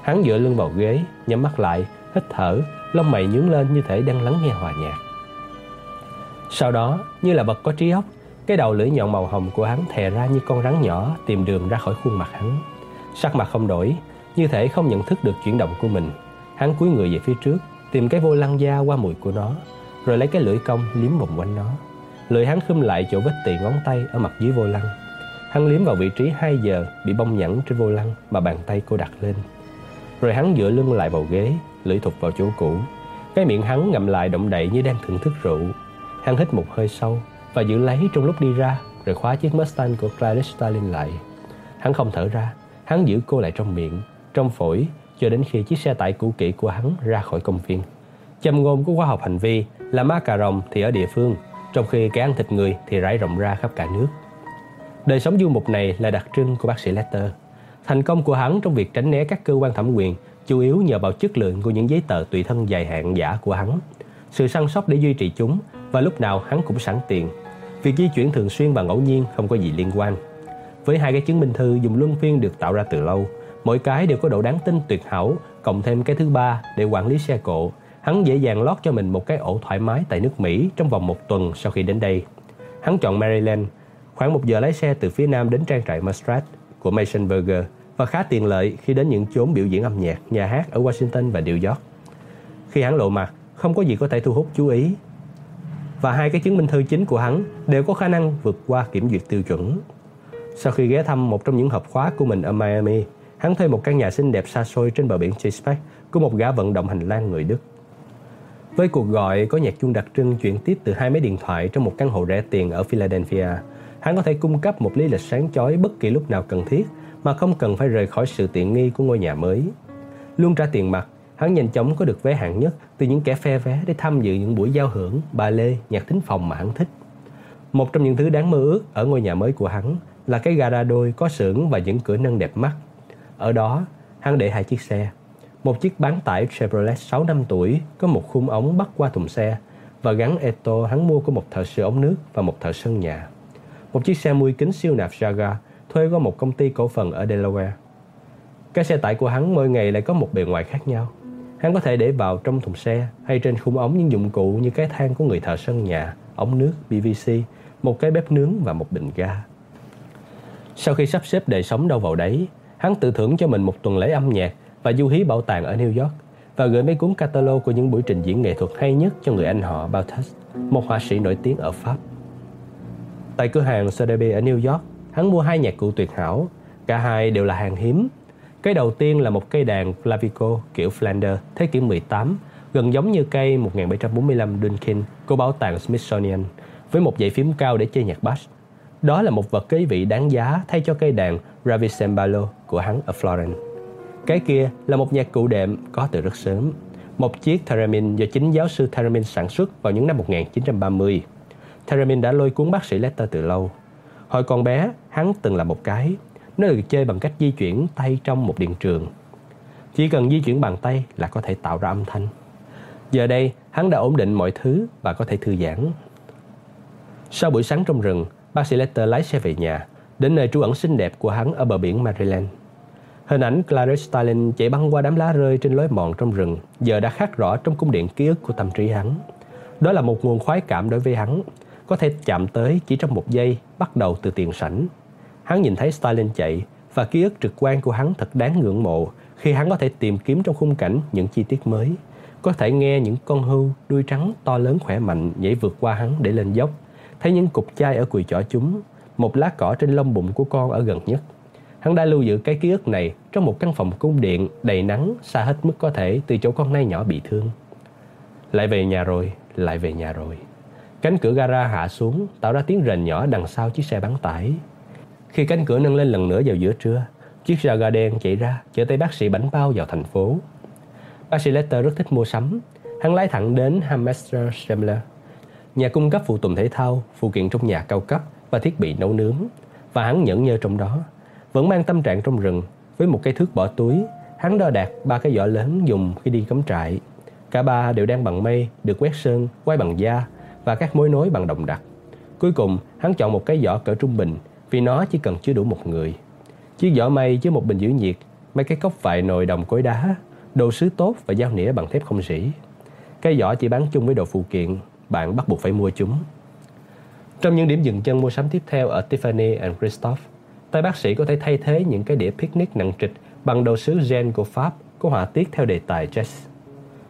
Hắn dựa lưng vào ghế, nhắm mắt lại, hít thở, lông mày nhướng lên như thể đang lắng nghe hòa nhạc. Sau đó, như là vật có trí óc, cái đầu lưỡi nhọn màu hồng của hắn thè ra như con rắn nhỏ tìm đường ra khỏi khuôn mặt hắn. Sắc mặt không đổi, như thể không nhận thức được chuyển động của mình. Hắn cúi người về phía trước, tìm cái vô lăng da qua mùi của nó, rồi lấy cái lưỡi cong liếm vòng quanh nó. Lưỡi hắn khum lại chỗ vết tì ngón tay ở mặt dưới vô lăng. Hắn liếm vào vị trí 2 giờ bị bong nhẵn trên vô lăng mà bàn tay cô đặt lên. Rồi hắn dựa lưng lại vào ghế, lưỡi thụt vào chỗ cũ. Cái miệng hắn ngậm lại động đậy như đang thưởng thức rượu. Hắn hít một hơi sâu và giữ lấy trong lúc đi ra, rồi khóa chiếc Mustang của Clarice Stalin lại. Hắn không thở ra, hắn giữ cô lại trong miệng, trong phổi cho đến khi chiếc xe tải cũ kỹ của hắn ra khỏi công viên. Châm ngôn của khoa học hành vi là má cà rồng thì ở địa phương, trong khi cái ăn thịt người thì rải rộng ra khắp cả nước. Đời sống du mục này là đặc trưng của bác sĩ Letter. Thành công của hắn trong việc tránh né các cơ quan thẩm quyền chủ yếu nhờ vào chất lượng của những giấy tờ tùy thân dài hạn giả của hắn, sự săn sóc để duy trì chúng và lúc nào hắn cũng sẵn tiền. Việc di chuyển thường xuyên và ngẫu nhiên không có gì liên quan. Với hai cái chứng minh thư dùng luân phiên được tạo ra từ lâu, mỗi cái đều có độ đáng tin tuyệt hảo, cộng thêm cái thứ ba để quản lý xe cộ, hắn dễ dàng lót cho mình một cái ổ thoải mái tại nước Mỹ trong vòng một tuần sau khi đến đây. Hắn chọn Maryland, khoảng một giờ lái xe từ phía nam đến trang trại Mustrat của Mason Burger và khá tiện lợi khi đến những chốn biểu diễn âm nhạc, nhà hát ở Washington và New York. Khi hắn lộ mặt, không có gì có thể thu hút chú ý. Và hai cái chứng minh thư chính của hắn đều có khả năng vượt qua kiểm duyệt tiêu chuẩn. Sau khi ghé thăm một trong những hộp khóa của mình ở Miami, hắn thuê một căn nhà xinh đẹp xa xôi trên bờ biển Chesapeake của một gã vận động hành lang người Đức. Với cuộc gọi có nhạc chuông đặc trưng chuyển tiếp từ hai máy điện thoại trong một căn hộ rẻ tiền ở Philadelphia, hắn có thể cung cấp một lý lịch sáng chói bất kỳ lúc nào cần thiết mà không cần phải rời khỏi sự tiện nghi của ngôi nhà mới. Luôn trả tiền mặt, hắn nhanh chóng có được vé hạng nhất từ những kẻ phe vé để tham dự những buổi giao hưởng, bà lê, nhạc thính phòng mà hắn thích. Một trong những thứ đáng mơ ước ở ngôi nhà mới của hắn là cái gara đôi có xưởng và những cửa nâng đẹp mắt. Ở đó, hắn để hai chiếc xe. Một chiếc bán tải Chevrolet 6 năm tuổi có một khung ống bắt qua thùng xe và gắn Eto hắn mua của một thợ sửa ống nước và một thợ sân nhà. Một chiếc xe mui kính siêu nạp Jaguar thuê qua một công ty cổ phần ở Delaware. Cái xe tải của hắn mỗi ngày lại có một bề ngoài khác nhau. Hắn có thể để vào trong thùng xe hay trên khung ống những dụng cụ như cái thang của người thợ sân nhà, ống nước, PVC, một cái bếp nướng và một bình ga. Sau khi sắp xếp đời sống đâu vào đấy, hắn tự thưởng cho mình một tuần lễ âm nhạc và du hí bảo tàng ở New York và gửi mấy cuốn catalog của những buổi trình diễn nghệ thuật hay nhất cho người anh họ Balthus một họa sĩ nổi tiếng ở Pháp. Tại cửa hàng Sotheby ở New York, hắn mua hai nhạc cụ tuyệt hảo, cả hai đều là hàng hiếm. Cái đầu tiên là một cây đàn Flavico kiểu Flander thế kỷ 18, gần giống như cây 1745 Dunkin của bảo tàng Smithsonian, với một dãy phím cao để chơi nhạc bass. Đó là một vật kế vị đáng giá thay cho cây đàn Ravicembalo của hắn ở Florence. Cái kia là một nhạc cụ đệm có từ rất sớm, một chiếc theremin do chính giáo sư theremin sản xuất vào những năm 1930. Theremin đã lôi cuốn bác sĩ Lester từ lâu. Hồi còn bé, hắn từng là một cái. Nó được chơi bằng cách di chuyển tay trong một điện trường. Chỉ cần di chuyển bàn tay là có thể tạo ra âm thanh. Giờ đây, hắn đã ổn định mọi thứ và có thể thư giãn. Sau buổi sáng trong rừng, bác sĩ Lester lái xe về nhà, đến nơi trú ẩn xinh đẹp của hắn ở bờ biển Maryland. Hình ảnh Clarice Starling chạy băng qua đám lá rơi trên lối mòn trong rừng giờ đã khắc rõ trong cung điện ký ức của tâm trí hắn. Đó là một nguồn khoái cảm đối với hắn, có thể chạm tới chỉ trong một giây bắt đầu từ tiền sảnh. Hắn nhìn thấy Stalin chạy và ký ức trực quan của hắn thật đáng ngưỡng mộ khi hắn có thể tìm kiếm trong khung cảnh những chi tiết mới. có thể nghe những con hươu đuôi trắng to lớn khỏe mạnh nhảy vượt qua hắn để lên dốc, thấy những cục chai ở cùi chỏ chúng, một lá cỏ trên lông bụng của con ở gần nhất. Hắn đã lưu giữ cái ký ức này trong một căn phòng cung điện đầy nắng xa hết mức có thể từ chỗ con nai nhỏ bị thương. Lại về nhà rồi, lại về nhà rồi. Cánh cửa gara hạ xuống tạo ra tiếng rền nhỏ đằng sau chiếc xe bán tải. Khi cánh cửa nâng lên lần nữa vào giữa trưa, chiếc Jaguar đen chạy ra chở tay bác sĩ bánh bao vào thành phố. Bác sĩ Lester rất thích mua sắm. Hắn lái thẳng đến Hammaster Schemmler, nhà cung cấp phụ tùng thể thao, phụ kiện trong nhà cao cấp và thiết bị nấu nướng. Và hắn nhẫn nhơ trong đó, vẫn mang tâm trạng trong rừng với một cái thước bỏ túi. Hắn đo đạt ba cái giỏ lớn dùng khi đi cắm trại. Cả ba đều đang bằng mây, được quét sơn, quay bằng da và các mối nối bằng đồng đặc. Cuối cùng, hắn chọn một cái giỏ cỡ trung bình vì nó chỉ cần chứa đủ một người. Chiếc giỏ mây chứa một bình giữ nhiệt, mấy cái cốc vại nồi đồng cối đá, đồ sứ tốt và dao nĩa bằng thép không rỉ. Cái giỏ chỉ bán chung với đồ phụ kiện, bạn bắt buộc phải mua chúng. Trong những điểm dừng chân mua sắm tiếp theo ở Tiffany and Christophe, tay bác sĩ có thể thay thế những cái đĩa picnic nặng trịch bằng đồ sứ gen của Pháp có họa tiết theo đề tài jazz,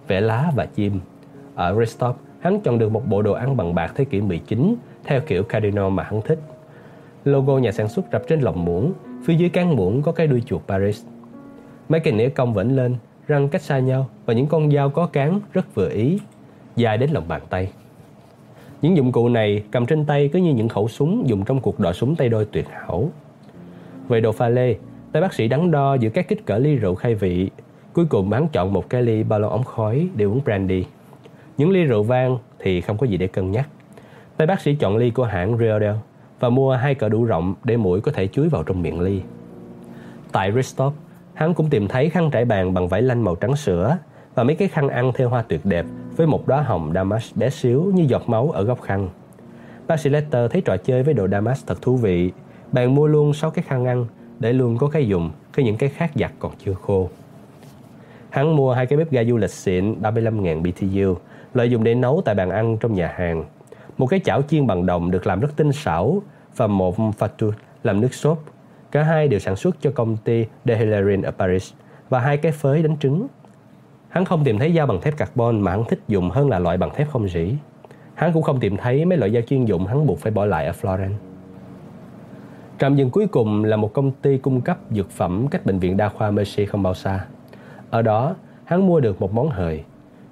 vẽ lá và chim. Ở Christophe, hắn chọn được một bộ đồ ăn bằng bạc thế kỷ 19 theo kiểu cardinal mà hắn thích. Logo nhà sản xuất rập trên lòng muỗng, phía dưới cán muỗng có cái đuôi chuột Paris. Mấy cây nĩa cong vẫn lên, răng cách xa nhau và những con dao có cán rất vừa ý, dài đến lòng bàn tay. Những dụng cụ này cầm trên tay cứ như những khẩu súng dùng trong cuộc đọ súng tay đôi tuyệt hảo. Về đồ pha lê, tay bác sĩ đắn đo giữa các kích cỡ ly rượu khai vị. Cuối cùng hắn chọn một cái ly ba lon ống khói để uống brandy. Những ly rượu vang thì không có gì để cân nhắc. Tay bác sĩ chọn ly của hãng Riordel và mua hai cỡ đủ rộng để mũi có thể chuối vào trong miệng ly. Tại Ristop, hắn cũng tìm thấy khăn trải bàn bằng vải lanh màu trắng sữa và mấy cái khăn ăn theo hoa tuyệt đẹp với một đóa hồng damask bé xíu như giọt máu ở góc khăn. Bác sĩ Lester thấy trò chơi với đồ damask thật thú vị. Bạn mua luôn 6 cái khăn ăn để luôn có cái dùng khi những cái khác giặt còn chưa khô. Hắn mua hai cái bếp ga du lịch xịn 35.000 BTU, lợi dụng để nấu tại bàn ăn trong nhà hàng. Một cái chảo chiên bằng đồng được làm rất tinh xảo và một fatou làm nước sốt. Cả hai đều sản xuất cho công ty De Hillerin ở Paris và hai cái phới đánh trứng. Hắn không tìm thấy dao bằng thép carbon mà hắn thích dùng hơn là loại bằng thép không rỉ. Hắn cũng không tìm thấy mấy loại dao chuyên dụng hắn buộc phải bỏ lại ở Florence. Trạm dừng cuối cùng là một công ty cung cấp dược phẩm cách bệnh viện đa khoa Mercy không bao xa. Ở đó, hắn mua được một món hời,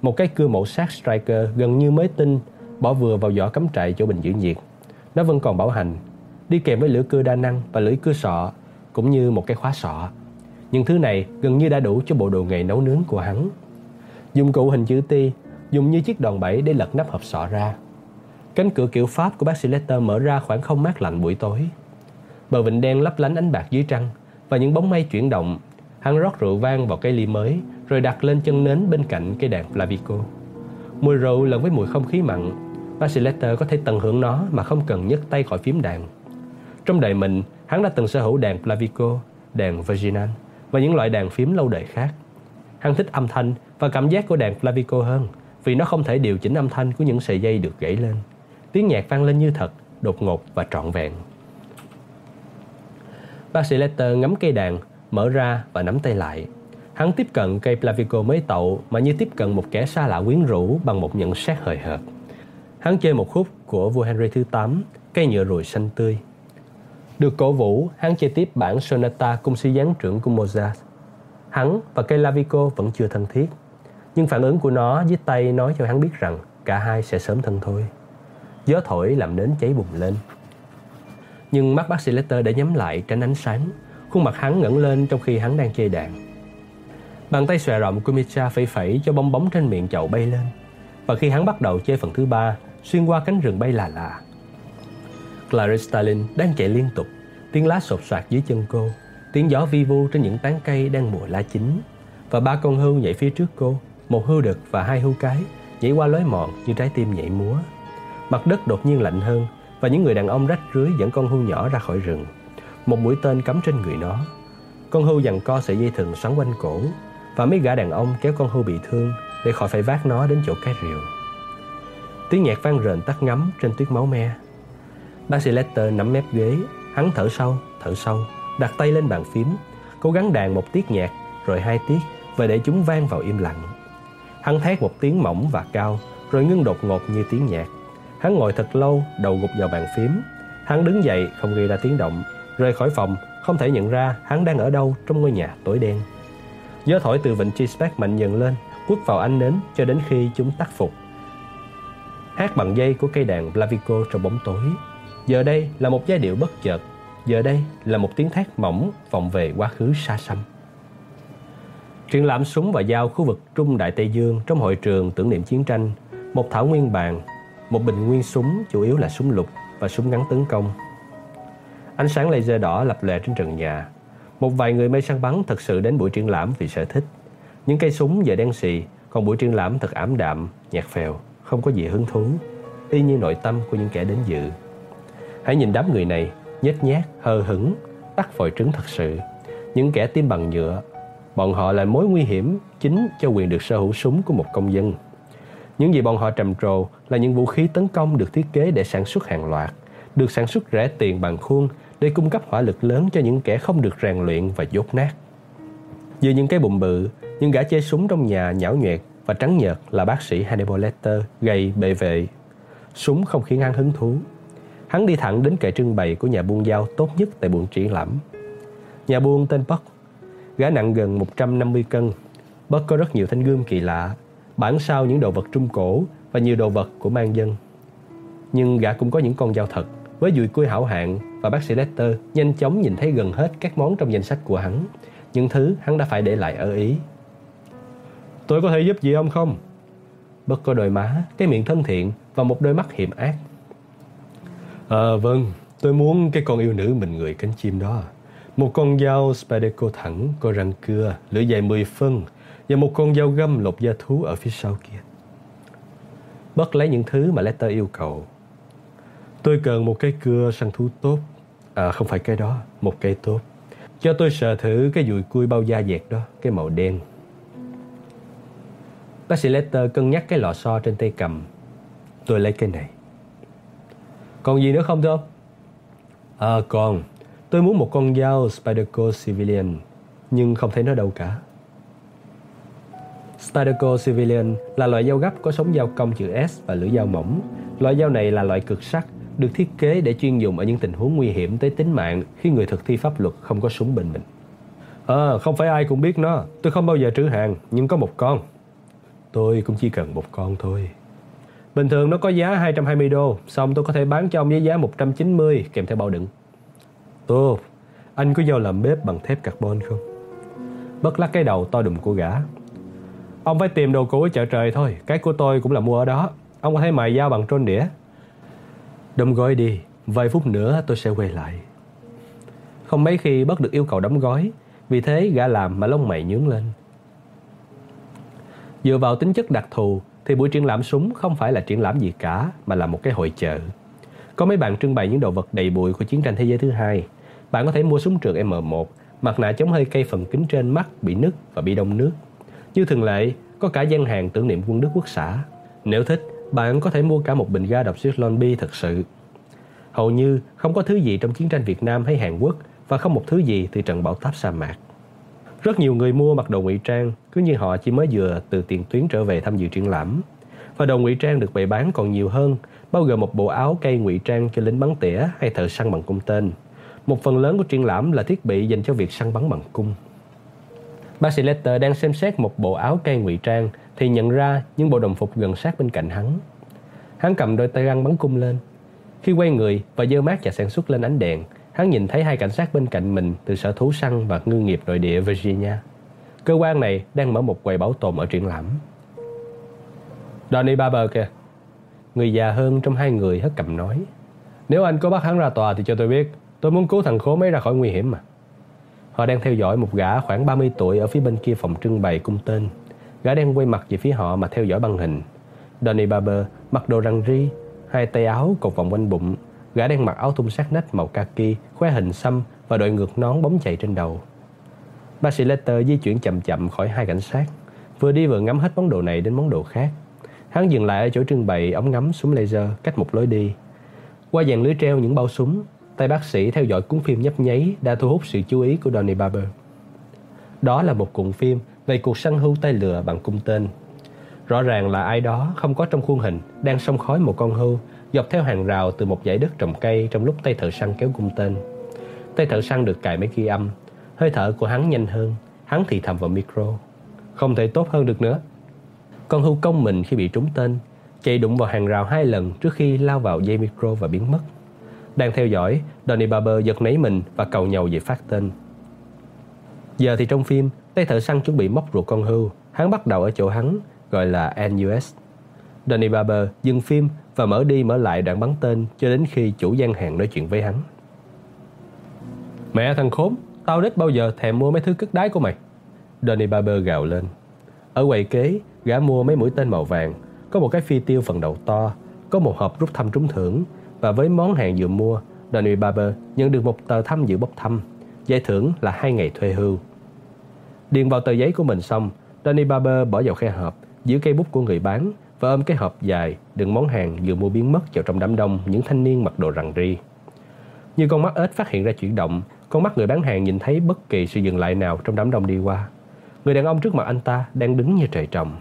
một cái cưa mẫu sát Striker gần như mới tinh, bỏ vừa vào giỏ cắm trại chỗ bình giữ nhiệt. Nó vẫn còn bảo hành, đi kèm với lưỡi cưa đa năng và lưỡi cưa sọ, cũng như một cái khóa sọ. Nhưng thứ này gần như đã đủ cho bộ đồ nghề nấu nướng của hắn. Dụng cụ hình chữ T, dùng như chiếc đòn bẩy để lật nắp hộp sọ ra. Cánh cửa kiểu Pháp của bác sĩ Lester mở ra khoảng không mát lạnh buổi tối. Bờ vịnh đen lấp lánh ánh bạc dưới trăng và những bóng mây chuyển động. Hắn rót rượu vang vào cái ly mới rồi đặt lên chân nến bên cạnh cây đàn Flavico. Mùi rượu lẫn với mùi không khí mặn, bác sĩ có thể tận hưởng nó mà không cần nhấc tay khỏi phím đàn. Trong đời mình, hắn đã từng sở hữu đàn Plavico, đàn Virginal và những loại đàn phím lâu đời khác. Hắn thích âm thanh và cảm giác của đàn Plavico hơn vì nó không thể điều chỉnh âm thanh của những sợi dây được gãy lên. Tiếng nhạc vang lên như thật, đột ngột và trọn vẹn. Bác sĩ ngắm cây đàn, mở ra và nắm tay lại. Hắn tiếp cận cây Plavico mới tậu mà như tiếp cận một kẻ xa lạ quyến rũ bằng một nhận xét hời hợt. Hắn chơi một khúc của vua Henry thứ 8, cây nhựa rùi xanh tươi. Được cổ vũ, hắn chơi tiếp bản Sonata cung sư gián trưởng của Mozart. Hắn và cây Lavico vẫn chưa thân thiết, nhưng phản ứng của nó với tay nói cho hắn biết rằng cả hai sẽ sớm thân thôi. Gió thổi làm nến cháy bùng lên. Nhưng mắt bác sĩ Letter đã nhắm lại tránh ánh sáng, khuôn mặt hắn ngẩng lên trong khi hắn đang chơi đàn. Bàn tay xòe rộng của Mitra phẩy phẩy cho bong bóng trên miệng chậu bay lên. Và khi hắn bắt đầu chơi phần thứ ba, xuyên qua cánh rừng bay là lạ. Clarice Starling đang chạy liên tục, tiếng lá sột soạt dưới chân cô, tiếng gió vi vu trên những tán cây đang mùa lá chín. Và ba con hươu nhảy phía trước cô, một hươu đực và hai hươu cái, nhảy qua lối mòn như trái tim nhảy múa. Mặt đất đột nhiên lạnh hơn và những người đàn ông rách rưới dẫn con hươu nhỏ ra khỏi rừng. Một mũi tên cắm trên người nó. Con hươu giằng co sợi dây thừng xoắn quanh cổ và mấy gã đàn ông kéo con hươu bị thương để khỏi phải vác nó đến chỗ cái rìu. Tiếng nhạc vang rền tắt ngấm trên tuyết máu me. Bác sĩ Lester nắm mép ghế, hắn thở sâu, thở sâu, đặt tay lên bàn phím, cố gắng đàn một tiết nhạc, rồi hai tiết và để chúng vang vào im lặng. Hắn thét một tiếng mỏng và cao, rồi ngưng đột ngột như tiếng nhạc. Hắn ngồi thật lâu, đầu gục vào bàn phím. Hắn đứng dậy, không gây ra tiếng động. Rời khỏi phòng, không thể nhận ra hắn đang ở đâu trong ngôi nhà tối đen. Gió thổi từ vịnh Chesapeake mạnh dần lên, quất vào ánh nến cho đến khi chúng tắt phục. Hát bằng dây của cây đàn Blavico trong bóng tối. Giờ đây là một giai điệu bất chợt, giờ đây là một tiếng thét mỏng vọng về quá khứ xa xăm. Triển lãm súng và dao khu vực Trung Đại Tây Dương trong hội trường tưởng niệm chiến tranh, một thảo nguyên bàn, một bình nguyên súng chủ yếu là súng lục và súng ngắn tấn công. Ánh sáng laser đỏ lập lòe trên trần nhà. Một vài người mê săn bắn thật sự đến buổi triển lãm vì sở thích. Những cây súng giờ đen xì, còn buổi triển lãm thật ảm đạm, nhạt phèo, không có gì hứng thú, y như nội tâm của những kẻ đến dự. Hãy nhìn đám người này, nhếch nhác, hờ hững, tắt vòi trứng thật sự. Những kẻ tim bằng nhựa, bọn họ là mối nguy hiểm chính cho quyền được sở hữu súng của một công dân. Những gì bọn họ trầm trồ là những vũ khí tấn công được thiết kế để sản xuất hàng loạt, được sản xuất rẻ tiền bằng khuôn để cung cấp hỏa lực lớn cho những kẻ không được rèn luyện và dốt nát. Dưới những cái bụng bự, những gã chơi súng trong nhà nhão nhuẹt và trắng nhợt là bác sĩ Hannibal Lecter gầy bệ vệ. Súng không khiến hắn hứng thú. Hắn đi thẳng đến kệ trưng bày của nhà buôn dao tốt nhất tại buồng triển lãm. Nhà buôn tên Buck, gã nặng gần 150 cân. Buck có rất nhiều thanh gươm kỳ lạ, bản sao những đồ vật trung cổ và nhiều đồ vật của mang dân. Nhưng gã cũng có những con dao thật, với dùi cui hảo hạng và bác sĩ Lester nhanh chóng nhìn thấy gần hết các món trong danh sách của hắn, những thứ hắn đã phải để lại ở Ý. Tôi có thể giúp gì ông không? Bất có đôi má, cái miệng thân thiện và một đôi mắt hiểm ác. À vâng, tôi muốn cái con yêu nữ mình người cánh chim đó. Một con dao Spyderco thẳng, có răng cưa, lưỡi dài 10 phân và một con dao găm lột da thú ở phía sau kia. Bất lấy những thứ mà Lester yêu cầu. Tôi cần một cái cưa săn thú tốt. À không phải cái đó, một cây tốt. Cho tôi sờ thử cái dùi cui bao da dẹt đó, cái màu đen. Bác sĩ Lester cân nhắc cái lọ xo trên tay cầm. Tôi lấy cái này. Còn gì nữa không thưa ông? À còn, tôi muốn một con dao Spyderco Civilian, nhưng không thấy nó đâu cả. Spyderco Civilian là loại dao gấp có sống dao cong chữ S và lưỡi dao mỏng. Loại dao này là loại cực sắc, được thiết kế để chuyên dùng ở những tình huống nguy hiểm tới tính mạng khi người thực thi pháp luật không có súng bên mình. À, không phải ai cũng biết nó. Tôi không bao giờ trữ hàng, nhưng có một con. Tôi cũng chỉ cần một con thôi. Bình thường nó có giá 220 đô, xong tôi có thể bán cho ông với giá 190 kèm theo bao đựng. Tốt, anh có dao làm bếp bằng thép carbon không? Bất lắc cái đầu to đùm của gã. Ông phải tìm đồ cũ ở chợ trời thôi, cái của tôi cũng là mua ở đó. Ông có thể mài dao bằng trôn đĩa. Đóng gói đi, vài phút nữa tôi sẽ quay lại. Không mấy khi bất được yêu cầu đóng gói, vì thế gã làm mà lông mày nhướng lên. Dựa vào tính chất đặc thù thì buổi triển lãm súng không phải là triển lãm gì cả mà là một cái hội chợ. Có mấy bạn trưng bày những đồ vật đầy bụi của chiến tranh thế giới thứ hai. Bạn có thể mua súng trường M1, mặt nạ chống hơi cây phần kính trên mắt bị nứt và bị đông nước. Như thường lệ, có cả gian hàng tưởng niệm quân Đức quốc xã. Nếu thích, bạn có thể mua cả một bình ga độc Zyklon B thật sự. Hầu như không có thứ gì trong chiến tranh Việt Nam hay Hàn Quốc và không một thứ gì từ trận bão táp sa mạc. Rất nhiều người mua mặc đồ ngụy trang, cứ như họ chỉ mới vừa từ tiền tuyến trở về tham dự triển lãm. Và đồ ngụy trang được bày bán còn nhiều hơn, bao gồm một bộ áo cây ngụy trang cho lính bắn tỉa hay thợ săn bằng cung tên. Một phần lớn của triển lãm là thiết bị dành cho việc săn bắn bằng cung. Bác sĩ Letter đang xem xét một bộ áo cây ngụy trang thì nhận ra những bộ đồng phục gần sát bên cạnh hắn. Hắn cầm đôi tay găng bắn cung lên. Khi quay người và dơ mát và sản xuất lên ánh đèn, hắn nhìn thấy hai cảnh sát bên cạnh mình từ sở thú săn và ngư nghiệp nội địa Virginia. Cơ quan này đang mở một quầy bảo tồn ở triển lãm. Donny Barber kìa. Người già hơn trong hai người hất cầm nói. Nếu anh có bắt hắn ra tòa thì cho tôi biết. Tôi muốn cứu thằng khốn ấy ra khỏi nguy hiểm mà. Họ đang theo dõi một gã khoảng 30 tuổi ở phía bên kia phòng trưng bày cung tên. Gã đang quay mặt về phía họ mà theo dõi băng hình. Donny Barber mặc đồ răng ri, hai tay áo cột vòng quanh bụng, Gã đang mặc áo thun sát nách màu kaki, khoe hình xăm và đội ngược nón bóng chày trên đầu. Bác sĩ Letter di chuyển chậm chậm khỏi hai cảnh sát, vừa đi vừa ngắm hết món đồ này đến món đồ khác. Hắn dừng lại ở chỗ trưng bày ống ngắm súng laser cách một lối đi. Qua dàn lưới treo những bao súng, tay bác sĩ theo dõi cuốn phim nhấp nháy đã thu hút sự chú ý của Donny Barber. Đó là một cuộn phim về cuộc săn hưu tay lừa bằng cung tên. Rõ ràng là ai đó không có trong khuôn hình đang xông khói một con hươu dọc theo hàng rào từ một dãy đất trồng cây trong lúc tay thợ săn kéo cung tên. Tay thợ săn được cài máy ghi âm, hơi thở của hắn nhanh hơn, hắn thì thầm vào micro. Không thể tốt hơn được nữa. Con hươu công mình khi bị trúng tên, chạy đụng vào hàng rào hai lần trước khi lao vào dây micro và biến mất. Đang theo dõi, Donny Barber giật nấy mình và cầu nhau về phát tên. Giờ thì trong phim, tay thợ săn chuẩn bị móc ruột con hươu. Hắn bắt đầu ở chỗ hắn, gọi là NUS. Danny Barber dừng phim và mở đi mở lại đoạn bắn tên cho đến khi chủ gian hàng nói chuyện với hắn. Mẹ thằng khốn, tao đích bao giờ thèm mua mấy thứ cất đái của mày. Danny Barber gào lên. Ở quầy kế, gã mua mấy mũi tên màu vàng, có một cái phi tiêu phần đầu to, có một hộp rút thăm trúng thưởng và với món hàng vừa mua, Danny Barber nhận được một tờ thăm dự bốc thăm. Giải thưởng là hai ngày thuê hưu. Điền vào tờ giấy của mình xong, Danny Barber bỏ vào khe hộp, giữ cây bút của người bán và ôm cái hộp dài đựng món hàng vừa mua biến mất vào trong đám đông những thanh niên mặc đồ rằn ri. Như con mắt ếch phát hiện ra chuyển động, con mắt người bán hàng nhìn thấy bất kỳ sự dừng lại nào trong đám đông đi qua. Người đàn ông trước mặt anh ta đang đứng như trời trồng.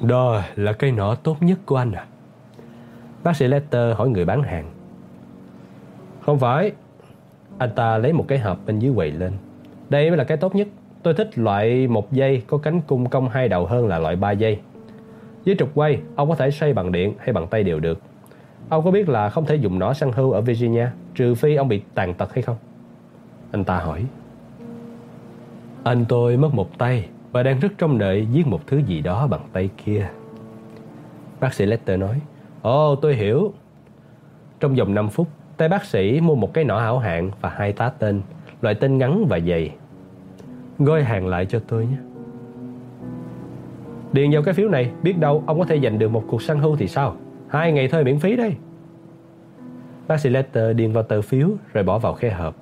Đó là cây nỏ tốt nhất của anh à? Bác sĩ Lester hỏi người bán hàng. Không phải. Anh ta lấy một cái hộp bên dưới quầy lên. Đây mới là cái tốt nhất. Tôi thích loại một dây có cánh cung cong hai đầu hơn là loại ba dây. Với trục quay, ông có thể xoay bằng điện hay bằng tay đều được. Ông có biết là không thể dùng nỏ săn hưu ở Virginia trừ phi ông bị tàn tật hay không? Anh ta hỏi. Anh tôi mất một tay và đang rất trông đợi giết một thứ gì đó bằng tay kia. Bác sĩ Lester nói. Ồ, tôi hiểu. Trong vòng 5 phút, tay bác sĩ mua một cái nỏ hảo hạng và hai tá tên, loại tên ngắn và dày. Gói hàng lại cho tôi nhé. Điền vào cái phiếu này, biết đâu ông có thể giành được một cuộc săn hưu thì sao? Hai ngày thôi miễn phí đây. Bác sĩ Lester điền vào tờ phiếu rồi bỏ vào khe hộp.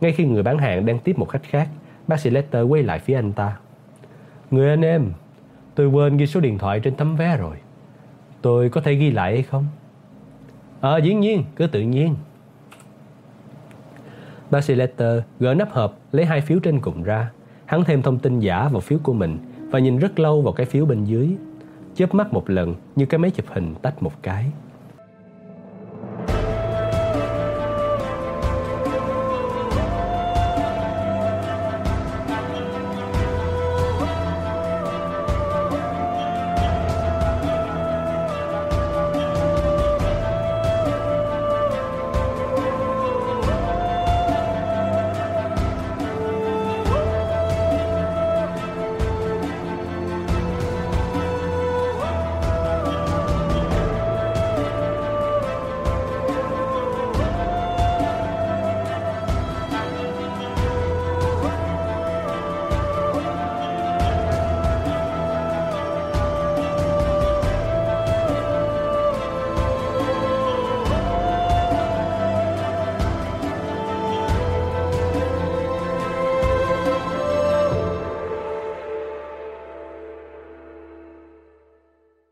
Ngay khi người bán hàng đang tiếp một khách khác, bác sĩ Lester quay lại phía anh ta. Người anh em, tôi quên ghi số điện thoại trên tấm vé rồi. Tôi có thể ghi lại hay không? Ờ, à, dĩ nhiên, cứ tự nhiên. Bác sĩ Lester gỡ nắp hộp, lấy hai phiếu trên cùng ra. Hắn thêm thông tin giả vào phiếu của mình và nhìn rất lâu vào cái phiếu bên dưới. Chớp mắt một lần, như cái máy chụp hình tách một cái.